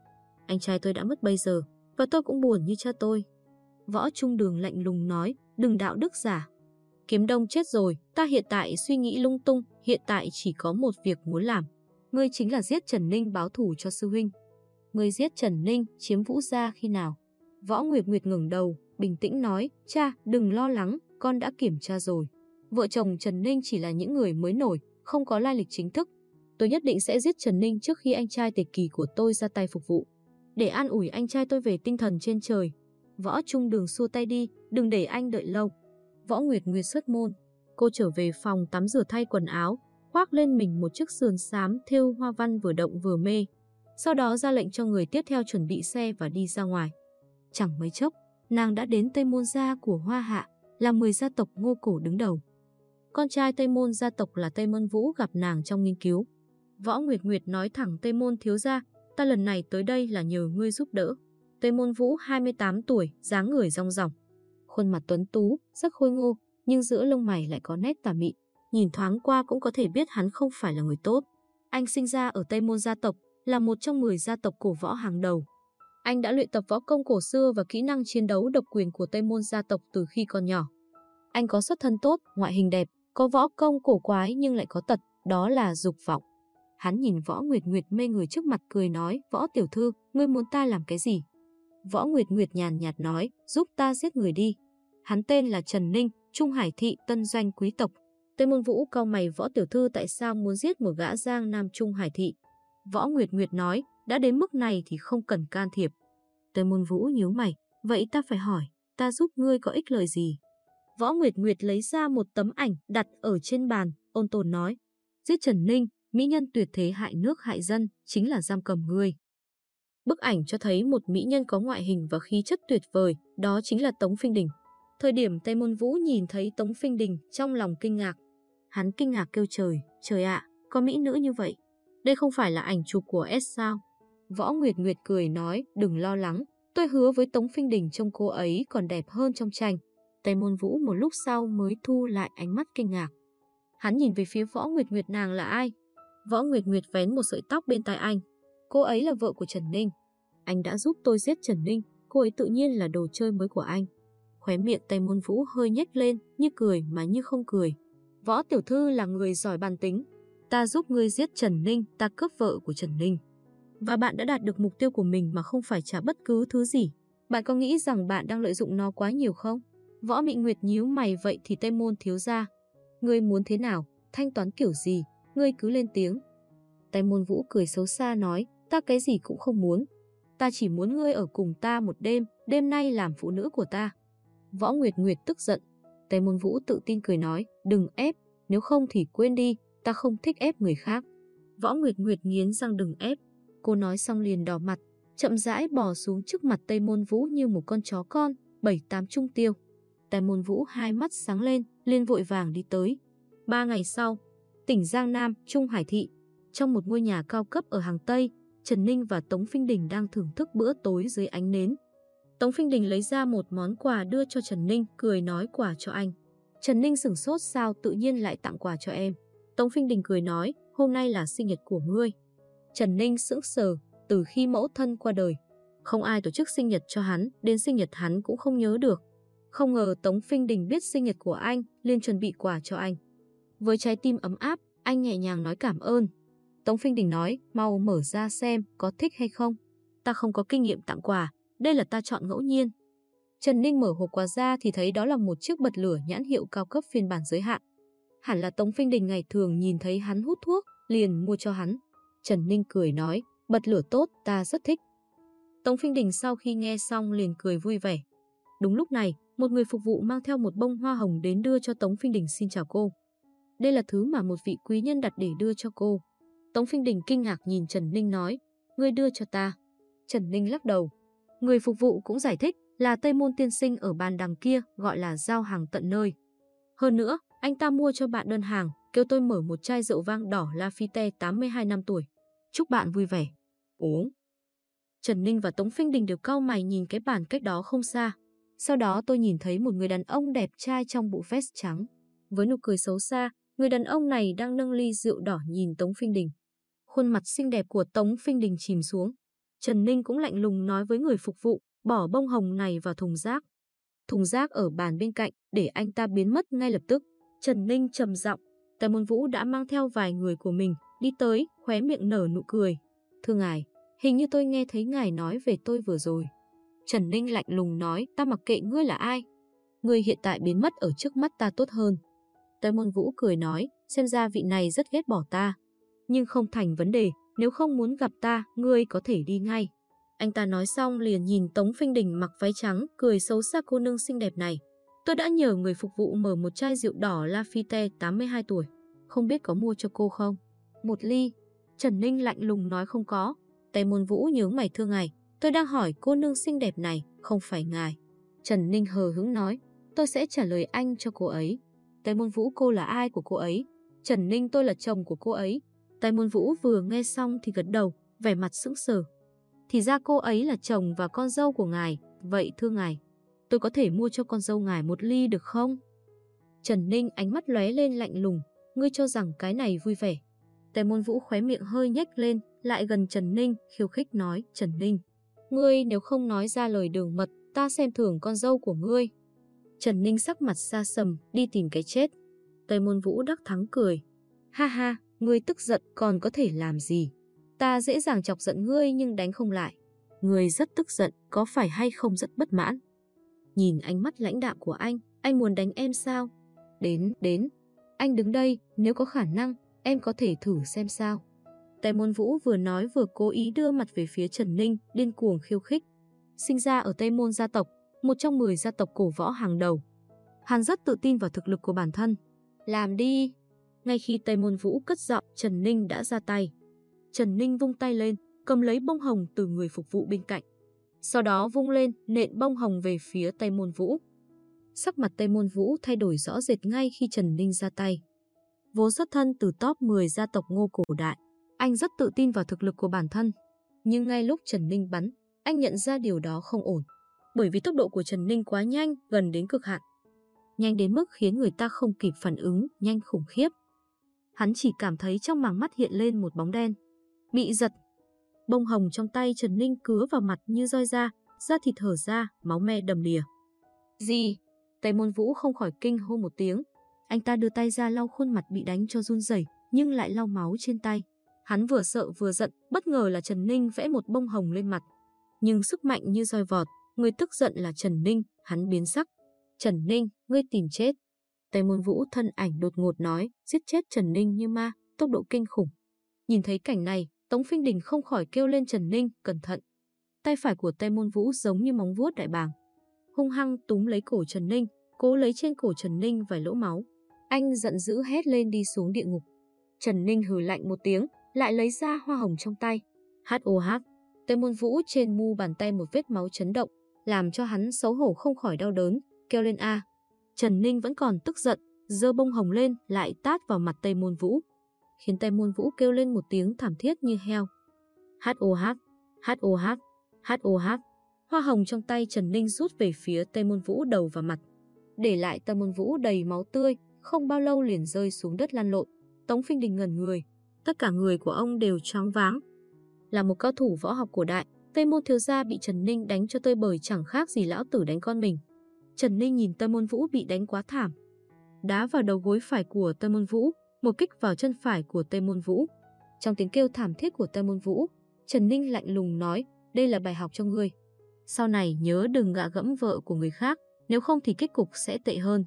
Anh trai tôi đã mất bây giờ, và tôi cũng buồn như cha tôi. Võ Trung Đường lạnh lùng nói, đừng đạo đức giả. Kiếm Đông chết rồi, ta hiện tại suy nghĩ lung tung, hiện tại chỉ có một việc muốn làm. Ngươi chính là giết Trần Ninh báo thù cho sư huynh. Ngươi giết Trần Ninh, chiếm Vũ gia khi nào? Võ Nguyệt Nguyệt ngẩng đầu, bình tĩnh nói, cha, đừng lo lắng, con đã kiểm tra rồi. Vợ chồng Trần Ninh chỉ là những người mới nổi, không có lai lịch chính thức. Tôi nhất định sẽ giết Trần Ninh trước khi anh trai tề kỳ của tôi ra tay phục vụ. Để an ủi anh trai tôi về tinh thần trên trời. Võ Trung Đường xua tay đi, đừng để anh đợi lâu. Võ Nguyệt Nguyệt xuất môn. Cô trở về phòng tắm rửa thay quần áo, khoác lên mình một chiếc sườn xám thêu hoa văn vừa động vừa mê. Sau đó ra lệnh cho người tiếp theo chuẩn bị xe và đi ra ngoài. Chẳng mấy chốc, nàng đã đến Tây Môn Gia của Hoa Hạ, là 10 gia tộc ngô cổ đứng đầu. Con trai Tây Môn gia tộc là Tây Môn Vũ gặp nàng trong nghiên cứu. Võ Nguyệt Nguyệt nói thẳng Tây Môn thiếu gia, ta lần này tới đây là nhờ ngươi giúp đỡ. Tây Môn Vũ 28 tuổi, dáng người rong ròng. Khuôn mặt tuấn tú, rất khôi ngô, nhưng giữa lông mày lại có nét tà mị. Nhìn thoáng qua cũng có thể biết hắn không phải là người tốt. Anh sinh ra ở Tây Môn gia tộc, là một trong 10 gia tộc cổ võ hàng đầu. Anh đã luyện tập võ công cổ xưa và kỹ năng chiến đấu độc quyền của Tây Môn gia tộc từ khi còn nhỏ. Anh có xuất thân tốt, ngoại hình đẹp, có võ công cổ quái nhưng lại có tật, đó là dục vọng. Hắn nhìn Võ Nguyệt Nguyệt mê người trước mặt cười nói, Võ tiểu thư, ngươi muốn ta làm cái gì? Võ Nguyệt Nguyệt nhàn nhạt nói, giúp ta giết người đi. Hắn tên là Trần Ninh, Trung Hải Thị, Tân Doanh Quý Tộc. Tây Môn Vũ cao mày Võ tiểu thư tại sao muốn giết một gã giang nam Trung Hải Thị. Võ Nguyệt Nguyệt nói, đã đến mức này thì không cần can thiệp. Tây Môn Vũ nhíu mày, vậy ta phải hỏi, ta giúp ngươi có ích lợi gì? Võ Nguyệt Nguyệt lấy ra một tấm ảnh đặt ở trên bàn, ôn tồn nói. Giết Trần Ninh, mỹ nhân tuyệt thế hại nước hại dân, chính là giam cầm ngươi. Bức ảnh cho thấy một mỹ nhân có ngoại hình và khí chất tuyệt vời, đó chính là Tống Phinh Đình. Thời điểm Tây Môn Vũ nhìn thấy Tống Phinh Đình trong lòng kinh ngạc. Hắn kinh ngạc kêu trời, trời ạ, có mỹ nữ như vậy. Đây không phải là ảnh chụp của S sao? Võ Nguyệt Nguyệt cười nói, đừng lo lắng, tôi hứa với Tống Phinh Đình trông cô ấy còn đẹp hơn trong tranh. Tây Môn Vũ một lúc sau mới thu lại ánh mắt kinh ngạc. Hắn nhìn về phía Võ Nguyệt Nguyệt nàng là ai? Võ Nguyệt Nguyệt vén một sợi tóc bên tai anh. Cô ấy là vợ của Trần Ninh. Anh đã giúp tôi giết Trần Ninh, cô ấy tự nhiên là đồ chơi mới của anh. Khóe miệng Tây Môn Vũ hơi nhếch lên, như cười mà như không cười. Võ Tiểu Thư là người giỏi bàn tính. Ta giúp ngươi giết Trần Ninh, ta cướp vợ của Trần Ninh. Và bạn đã đạt được mục tiêu của mình mà không phải trả bất cứ thứ gì. Bạn có nghĩ rằng bạn đang lợi dụng nó quá nhiều không? Võ Mị Nguyệt nhíu mày vậy thì Tây Môn thiếu ra. Ngươi muốn thế nào, thanh toán kiểu gì, ngươi cứ lên tiếng. Tây Môn Vũ cười xấu xa nói, ta cái gì cũng không muốn. Ta chỉ muốn ngươi ở cùng ta một đêm, đêm nay làm phụ nữ của ta. Võ Nguyệt Nguyệt tức giận. Tây Môn Vũ tự tin cười nói, đừng ép, nếu không thì quên đi, ta không thích ép người khác. Võ Nguyệt Nguyệt nghiến răng đừng ép. Cô nói xong liền đỏ mặt, chậm rãi bò xuống trước mặt Tây Môn Vũ như một con chó con, bảy tám trung tiêu. Tề môn vũ hai mắt sáng lên, liền vội vàng đi tới. Ba ngày sau, tỉnh Giang Nam, Trung Hải Thị, trong một ngôi nhà cao cấp ở hàng Tây, Trần Ninh và Tống Phinh Đình đang thưởng thức bữa tối dưới ánh nến. Tống Phinh Đình lấy ra một món quà đưa cho Trần Ninh, cười nói quà cho anh. Trần Ninh sửng sốt sao tự nhiên lại tặng quà cho em. Tống Phinh Đình cười nói, hôm nay là sinh nhật của ngươi. Trần Ninh sững sờ, từ khi mẫu thân qua đời. Không ai tổ chức sinh nhật cho hắn, đến sinh nhật hắn cũng không nhớ được. Không ngờ Tống Phinh Đình biết sinh nhật của anh, liền chuẩn bị quà cho anh. Với trái tim ấm áp, anh nhẹ nhàng nói cảm ơn. Tống Phinh Đình nói, mau mở ra xem có thích hay không. Ta không có kinh nghiệm tặng quà, đây là ta chọn ngẫu nhiên. Trần Ninh mở hộp quà ra thì thấy đó là một chiếc bật lửa nhãn hiệu cao cấp phiên bản giới hạn. Hẳn là Tống Phinh Đình ngày thường nhìn thấy hắn hút thuốc, liền mua cho hắn. Trần Ninh cười nói, bật lửa tốt, ta rất thích. Tống Phinh Đình sau khi nghe xong liền cười vui vẻ. Đúng lúc này, một người phục vụ mang theo một bông hoa hồng đến đưa cho Tống Phinh Đình xin chào cô. Đây là thứ mà một vị quý nhân đặt để đưa cho cô. Tống Phinh Đình kinh ngạc nhìn Trần Ninh nói, ngươi đưa cho ta. Trần Ninh lắc đầu. Người phục vụ cũng giải thích là Tây Môn Tiên Sinh ở bàn đằng kia gọi là giao hàng tận nơi. Hơn nữa, anh ta mua cho bạn đơn hàng, kêu tôi mở một chai rượu vang đỏ Lafite 82 năm tuổi. Chúc bạn vui vẻ. Uống. Trần Ninh và Tống Phinh Đình đều cau mày nhìn cái bàn cách đó không xa. Sau đó tôi nhìn thấy một người đàn ông đẹp trai trong bộ vest trắng. Với nụ cười xấu xa, người đàn ông này đang nâng ly rượu đỏ nhìn Tống Phinh Đình. Khuôn mặt xinh đẹp của Tống Phinh Đình chìm xuống. Trần Ninh cũng lạnh lùng nói với người phục vụ, bỏ bông hồng này vào thùng rác. Thùng rác ở bàn bên cạnh để anh ta biến mất ngay lập tức. Trần Ninh trầm giọng, Tạ Môn Vũ đã mang theo vài người của mình, đi tới, khóe miệng nở nụ cười. Thưa ngài, hình như tôi nghe thấy ngài nói về tôi vừa rồi. Trần Ninh lạnh lùng nói, ta mặc kệ ngươi là ai. Ngươi hiện tại biến mất ở trước mắt ta tốt hơn. Tây Môn Vũ cười nói, xem ra vị này rất ghét bỏ ta. Nhưng không thành vấn đề, nếu không muốn gặp ta, ngươi có thể đi ngay. Anh ta nói xong liền nhìn Tống Phinh Đình mặc váy trắng, cười xấu xa cô nương xinh đẹp này. Tôi đã nhờ người phục vụ mở một chai rượu đỏ Lafite 82 tuổi. Không biết có mua cho cô không? Một ly. Trần Ninh lạnh lùng nói không có. Tây môn vũ nhớ mày thương ngài. Tôi đang hỏi cô nương xinh đẹp này, không phải ngài. Trần Ninh hờ hững nói. Tôi sẽ trả lời anh cho cô ấy. Tề môn vũ cô là ai của cô ấy? Trần Ninh tôi là chồng của cô ấy. Tề môn vũ vừa nghe xong thì gật đầu, vẻ mặt sững sờ. Thì ra cô ấy là chồng và con dâu của ngài. Vậy thưa ngài, tôi có thể mua cho con dâu ngài một ly được không? Trần Ninh ánh mắt lóe lên lạnh lùng, ngươi cho rằng cái này vui vẻ. Tề môn vũ khóe miệng hơi nhếch lên, lại gần Trần Ninh, khiêu khích nói, Trần Ninh, ngươi nếu không nói ra lời đường mật, ta xem thường con dâu của ngươi. Trần Ninh sắc mặt xa sầm, đi tìm cái chết. Tây môn vũ đắc thắng cười. Ha ha, ngươi tức giận còn có thể làm gì? Ta dễ dàng chọc giận ngươi nhưng đánh không lại. Ngươi rất tức giận, có phải hay không rất bất mãn? Nhìn ánh mắt lãnh đạm của anh, anh muốn đánh em sao? Đến, đến. Anh đứng đây, nếu có khả năng, em có thể thử xem sao. Tề môn vũ vừa nói vừa cố ý đưa mặt về phía Trần Ninh, điên cuồng khiêu khích. Sinh ra ở Tây Môn gia tộc, một trong 10 gia tộc cổ võ hàng đầu. Hắn rất tự tin vào thực lực của bản thân. Làm đi! Ngay khi Tây Môn Vũ cất giọng, Trần Ninh đã ra tay. Trần Ninh vung tay lên, cầm lấy bông hồng từ người phục vụ bên cạnh. Sau đó vung lên, nện bông hồng về phía Tây Môn Vũ. Sắc mặt Tây Môn Vũ thay đổi rõ rệt ngay khi Trần Ninh ra tay. Vốn xuất thân từ top 10 gia tộc ngô cổ đại, anh rất tự tin vào thực lực của bản thân. Nhưng ngay lúc Trần Ninh bắn, anh nhận ra điều đó không ổn. Bởi vì tốc độ của Trần Ninh quá nhanh, gần đến cực hạn. Nhanh đến mức khiến người ta không kịp phản ứng, nhanh khủng khiếp. Hắn chỉ cảm thấy trong màng mắt hiện lên một bóng đen. Bị giật. Bông hồng trong tay Trần Ninh cứa vào mặt như roi da, da thịt hở ra, máu me đầm đìa. Gì? Tây môn vũ không khỏi kinh hô một tiếng. Anh ta đưa tay ra lau khuôn mặt bị đánh cho run rẩy, nhưng lại lau máu trên tay. Hắn vừa sợ vừa giận, bất ngờ là Trần Ninh vẽ một bông hồng lên mặt. Nhưng sức mạnh như roi vọt, người tức giận là Trần Ninh, hắn biến sắc. Trần Ninh, ngươi tìm chết. Tây môn vũ thân ảnh đột ngột nói, giết chết Trần Ninh như ma, tốc độ kinh khủng. Nhìn thấy cảnh này, Tống Phinh Đình không khỏi kêu lên Trần Ninh, cẩn thận. Tay phải của Tây môn vũ giống như móng vuốt đại bàng. Hung hăng túm lấy cổ Trần Ninh, cố lấy trên cổ Trần Ninh vài lỗ máu. Anh giận dữ hét lên đi xuống địa ngục. Trần Ninh hừ lạnh một tiếng, lại lấy ra hoa hồng trong tay. HOH, Tây môn vũ trên mu bàn tay một vết máu chấn động, làm cho hắn xấu hổ không khỏi đau đớn, kêu lên A. Trần Ninh vẫn còn tức giận, giơ bông hồng lên lại tát vào mặt Tây môn vũ, khiến Tây môn vũ kêu lên một tiếng thảm thiết như heo. HOH, HOH, HOH. Hoa hồng trong tay Trần Ninh rút về phía Tây môn vũ đầu và mặt, để lại Tây môn vũ đầy máu tươi, không bao lâu liền rơi xuống đất lăn lộn. Tống Phinh Đình ngẩn người, tất cả người của ông đều choáng váng. Là một cao thủ võ học cổ đại, Tây Môn Thiếu Gia bị Trần Ninh đánh cho tơi bời chẳng khác gì lão tử đánh con mình. Trần Ninh nhìn Tây Môn Vũ bị đánh quá thảm. Đá vào đầu gối phải của Tây Môn Vũ, một kích vào chân phải của Tây Môn Vũ. Trong tiếng kêu thảm thiết của Tây Môn Vũ, Trần Ninh lạnh lùng nói, đây là bài học cho ngươi. Sau này nhớ đừng gạ gẫm vợ của người khác, nếu không thì kết cục sẽ tệ hơn.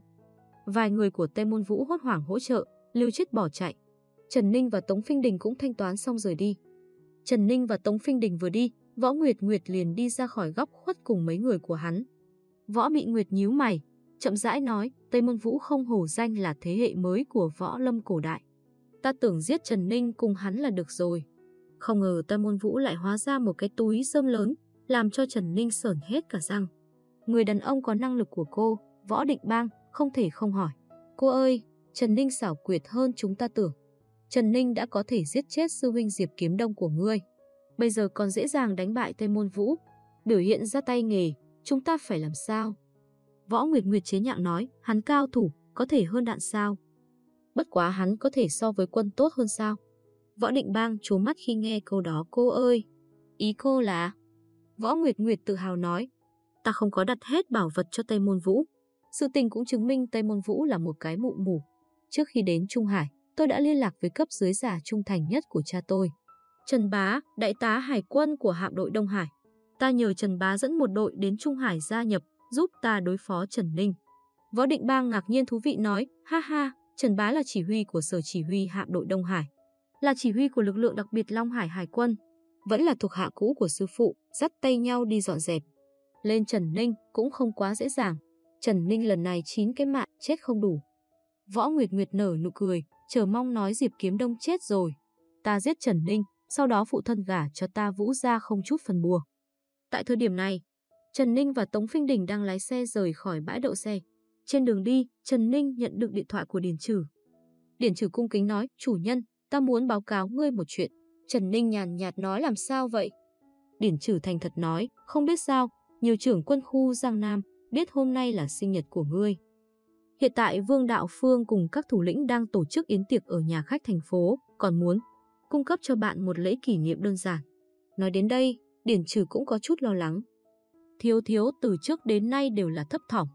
Vài người của Tây Môn Vũ hốt hoảng hỗ trợ, lưu chết bỏ chạy. Trần Ninh và Tống Phinh Đình cũng thanh toán xong rời đi. Trần Ninh và Tống Phinh Đình vừa đi, Võ Nguyệt Nguyệt liền đi ra khỏi góc khuất cùng mấy người của hắn. Võ Mị Nguyệt nhíu mày, chậm rãi nói, Tây Môn Vũ không hổ danh là thế hệ mới của võ lâm cổ đại. Ta tưởng giết Trần Ninh cùng hắn là được rồi. Không ngờ Tây Môn Vũ lại hóa ra một cái túi rơm lớn, làm cho Trần Ninh sởn hết cả răng. Người đàn ông có năng lực của cô, Võ Định Bang, không thể không hỏi. Cô ơi, Trần Ninh xảo quyệt hơn chúng ta tưởng. Trần Ninh đã có thể giết chết sư huynh Diệp Kiếm Đông của ngươi. Bây giờ còn dễ dàng đánh bại Tây Môn Vũ. Biểu hiện ra tay nghề, chúng ta phải làm sao? Võ Nguyệt Nguyệt chế nhạo nói, hắn cao thủ, có thể hơn đạn sao? Bất quá hắn có thể so với quân tốt hơn sao? Võ Định Bang trố mắt khi nghe câu đó cô ơi. Ý cô là... Võ Nguyệt Nguyệt tự hào nói, ta không có đặt hết bảo vật cho Tây Môn Vũ. Sự tình cũng chứng minh Tây Môn Vũ là một cái mụ mù. Trước khi đến Trung Hải, tôi đã liên lạc với cấp dưới giả trung thành nhất của cha tôi. Trần Bá, đại tá hải quân của hạm đội Đông Hải. Ta nhờ Trần Bá dẫn một đội đến Trung Hải gia nhập, giúp ta đối phó Trần Ninh. Võ Định Bang ngạc nhiên thú vị nói, ha ha, Trần Bá là chỉ huy của sở chỉ huy hạm đội Đông Hải. Là chỉ huy của lực lượng đặc biệt Long Hải Hải quân. Vẫn là thuộc hạ cũ của sư phụ, dắt tay nhau đi dọn dẹp. Lên Trần Ninh cũng không quá dễ dàng. Trần Ninh lần này chín cái mạng chết không đủ. Võ Nguyệt Nguyệt nở nụ cười, chờ mong nói Diệp Kiếm Đông chết rồi. Ta giết Trần Ninh, sau đó phụ thân gả cho ta vũ ra không chút phần bùa. Tại thời điểm này, Trần Ninh và Tống Phinh Đình đang lái xe rời khỏi bãi đậu xe. Trên đường đi, Trần Ninh nhận được điện thoại của Điền Trừ. Điền Trừ cung kính nói, chủ nhân, ta muốn báo cáo ngươi một chuyện. Trần Ninh nhàn nhạt nói làm sao vậy? Điển Trừ thành thật nói, không biết sao, nhiều trưởng quân khu Giang Nam biết hôm nay là sinh nhật của ngươi. Hiện tại Vương Đạo Phương cùng các thủ lĩnh đang tổ chức yến tiệc ở nhà khách thành phố, còn muốn cung cấp cho bạn một lễ kỷ niệm đơn giản. Nói đến đây, Điển Trừ cũng có chút lo lắng. Thiếu thiếu từ trước đến nay đều là thấp thỏm.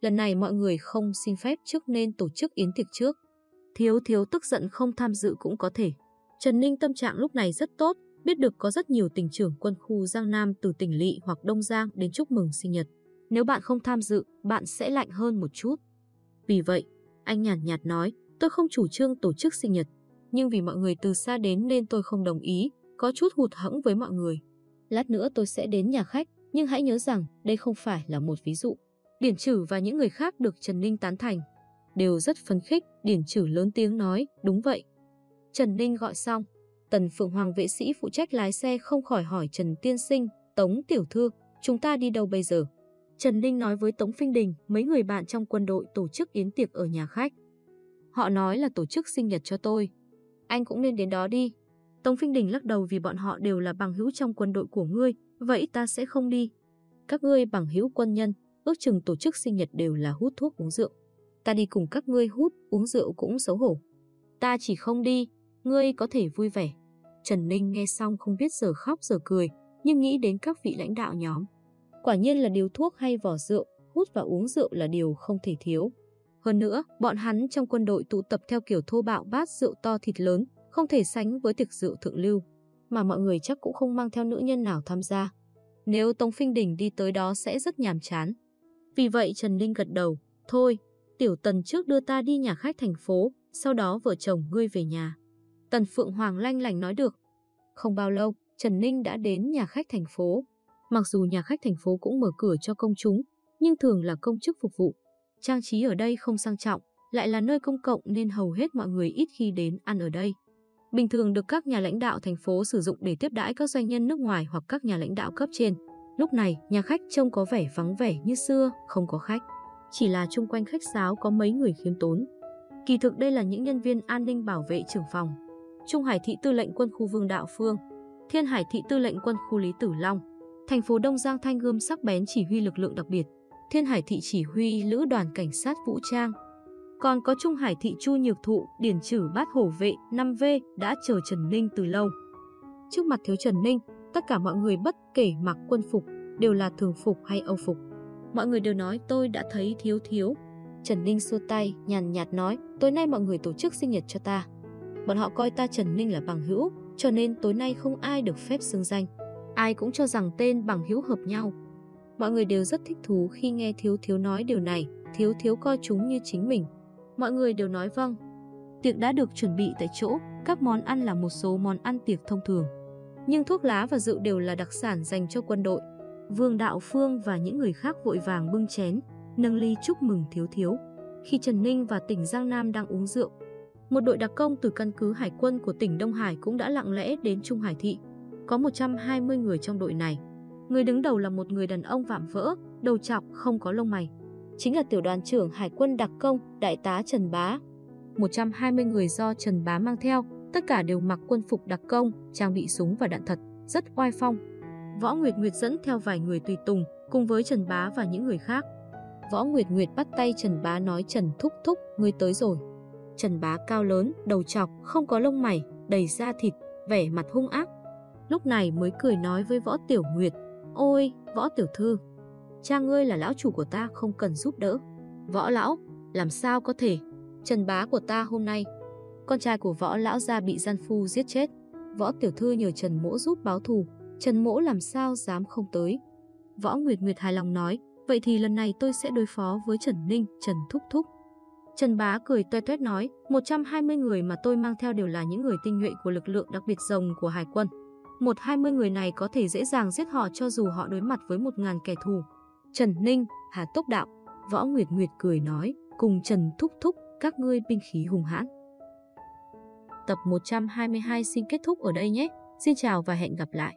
Lần này mọi người không xin phép trước nên tổ chức yến tiệc trước. Thiếu thiếu tức giận không tham dự cũng có thể. Trần Ninh tâm trạng lúc này rất tốt, biết được có rất nhiều tỉnh trưởng quân khu Giang Nam từ tỉnh Lị hoặc Đông Giang đến chúc mừng sinh nhật. Nếu bạn không tham dự, bạn sẽ lạnh hơn một chút. Vì vậy, anh nhàn nhạt, nhạt nói, tôi không chủ trương tổ chức sinh nhật, nhưng vì mọi người từ xa đến nên tôi không đồng ý, có chút hụt hẫng với mọi người. Lát nữa tôi sẽ đến nhà khách, nhưng hãy nhớ rằng đây không phải là một ví dụ. Điển Trử và những người khác được Trần Ninh tán thành. Đều rất phấn khích, Điển Trử lớn tiếng nói, đúng vậy. Trần Ninh gọi xong, Tần Phượng Hoàng vệ sĩ phụ trách lái xe không khỏi hỏi Trần Tiên Sinh, Tống Tiểu Thư, chúng ta đi đâu bây giờ? Trần Ninh nói với Tống Phinh Đình, mấy người bạn trong quân đội tổ chức yến tiệc ở nhà khách. Họ nói là tổ chức sinh nhật cho tôi. Anh cũng nên đến đó đi. Tống Phinh Đình lắc đầu vì bọn họ đều là bằng hữu trong quân đội của ngươi, vậy ta sẽ không đi. Các ngươi bằng hữu quân nhân, ước chừng tổ chức sinh nhật đều là hút thuốc uống rượu. Ta đi cùng các ngươi hút, uống rượu cũng xấu hổ. Ta chỉ không đi, ngươi có thể vui vẻ. Trần Ninh nghe xong không biết giờ khóc giờ cười, nhưng nghĩ đến các vị lãnh đạo nhóm. Quả nhiên là điều thuốc hay vỏ rượu, hút và uống rượu là điều không thể thiếu. Hơn nữa, bọn hắn trong quân đội tụ tập theo kiểu thô bạo bát rượu to thịt lớn, không thể sánh với tiệc rượu thượng lưu, mà mọi người chắc cũng không mang theo nữ nhân nào tham gia. Nếu Tống Phinh Đình đi tới đó sẽ rất nhàm chán. Vì vậy Trần Ninh gật đầu, thôi, tiểu tần trước đưa ta đi nhà khách thành phố, sau đó vợ chồng ngươi về nhà. Tần Phượng Hoàng lanh lành nói được. Không bao lâu, Trần Ninh đã đến nhà khách thành phố. Mặc dù nhà khách thành phố cũng mở cửa cho công chúng, nhưng thường là công chức phục vụ. Trang trí ở đây không sang trọng, lại là nơi công cộng nên hầu hết mọi người ít khi đến ăn ở đây. Bình thường được các nhà lãnh đạo thành phố sử dụng để tiếp đãi các doanh nhân nước ngoài hoặc các nhà lãnh đạo cấp trên. Lúc này, nhà khách trông có vẻ vắng vẻ như xưa, không có khách. Chỉ là chung quanh khách sáo có mấy người khiêm tốn. Kỳ thực đây là những nhân viên an ninh bảo vệ trưởng phòng. Trung Hải thị tư lệnh quân khu Vương Đạo Phương, Thiên Hải thị tư lệnh quân khu Lý Tử Long, thành phố Đông Giang thanh gươm sắc bén chỉ huy lực lượng đặc biệt, Thiên Hải thị chỉ huy lữ đoàn cảnh sát vũ trang. Còn có Trung Hải thị Chu Nhược Thụ, Điển Trử Bát Hổ Vệ, 5V đã chờ Trần Ninh từ lâu. Trước mặt thiếu Trần Ninh, tất cả mọi người bất kể mặc quân phục, đều là thường phục hay âu phục. Mọi người đều nói tôi đã thấy thiếu thiếu. Trần Ninh xua tay, nhàn nhạt nói, tối nay mọi người tổ chức sinh nhật cho ta. Bọn họ coi ta Trần Ninh là bằng hữu, cho nên tối nay không ai được phép xưng danh. Ai cũng cho rằng tên bằng hữu hợp nhau. Mọi người đều rất thích thú khi nghe Thiếu Thiếu nói điều này, Thiếu Thiếu coi chúng như chính mình. Mọi người đều nói vâng. Tiệc đã được chuẩn bị tại chỗ, các món ăn là một số món ăn tiệc thông thường. Nhưng thuốc lá và rượu đều là đặc sản dành cho quân đội. Vương Đạo Phương và những người khác vội vàng bưng chén, nâng ly chúc mừng Thiếu Thiếu. Khi Trần Ninh và tỉnh Giang Nam đang uống rượu, một đội đặc công từ căn cứ hải quân của tỉnh Đông Hải cũng đã lặng lẽ đến Trung Hải Thị. Có 120 người trong đội này. Người đứng đầu là một người đàn ông vạm vỡ, đầu trọc không có lông mày. Chính là tiểu đoàn trưởng hải quân đặc công, đại tá Trần Bá. 120 người do Trần Bá mang theo, tất cả đều mặc quân phục đặc công, trang bị súng và đạn thật, rất oai phong. Võ Nguyệt Nguyệt dẫn theo vài người tùy tùng, cùng với Trần Bá và những người khác. Võ Nguyệt Nguyệt bắt tay Trần Bá nói Trần Thúc Thúc, ngươi tới rồi. Trần Bá cao lớn, đầu trọc, không có lông mày, đầy da thịt, vẻ mặt hung ác. Lúc này mới cười nói với Võ Tiểu Nguyệt, Ôi, Võ Tiểu Thư, cha ngươi là lão chủ của ta không cần giúp đỡ. Võ lão, làm sao có thể? Trần Bá của ta hôm nay, con trai của Võ lão gia bị gian phu giết chết. Võ Tiểu Thư nhờ Trần Mỗ giúp báo thù, Trần Mỗ làm sao dám không tới. Võ Nguyệt Nguyệt hài lòng nói, vậy thì lần này tôi sẽ đối phó với Trần Ninh, Trần Thúc Thúc. Trần Bá cười toe toét nói, 120 người mà tôi mang theo đều là những người tinh nhuệ của lực lượng đặc biệt rồng của Hải quân. 120 người này có thể dễ dàng giết họ cho dù họ đối mặt với một ngàn kẻ thù. Trần Ninh, Hà Tốc Đạo, Võ Nguyệt Nguyệt cười nói, cùng Trần Thúc Thúc, các ngươi binh khí hùng hãn. Tập 122 xin kết thúc ở đây nhé. Xin chào và hẹn gặp lại.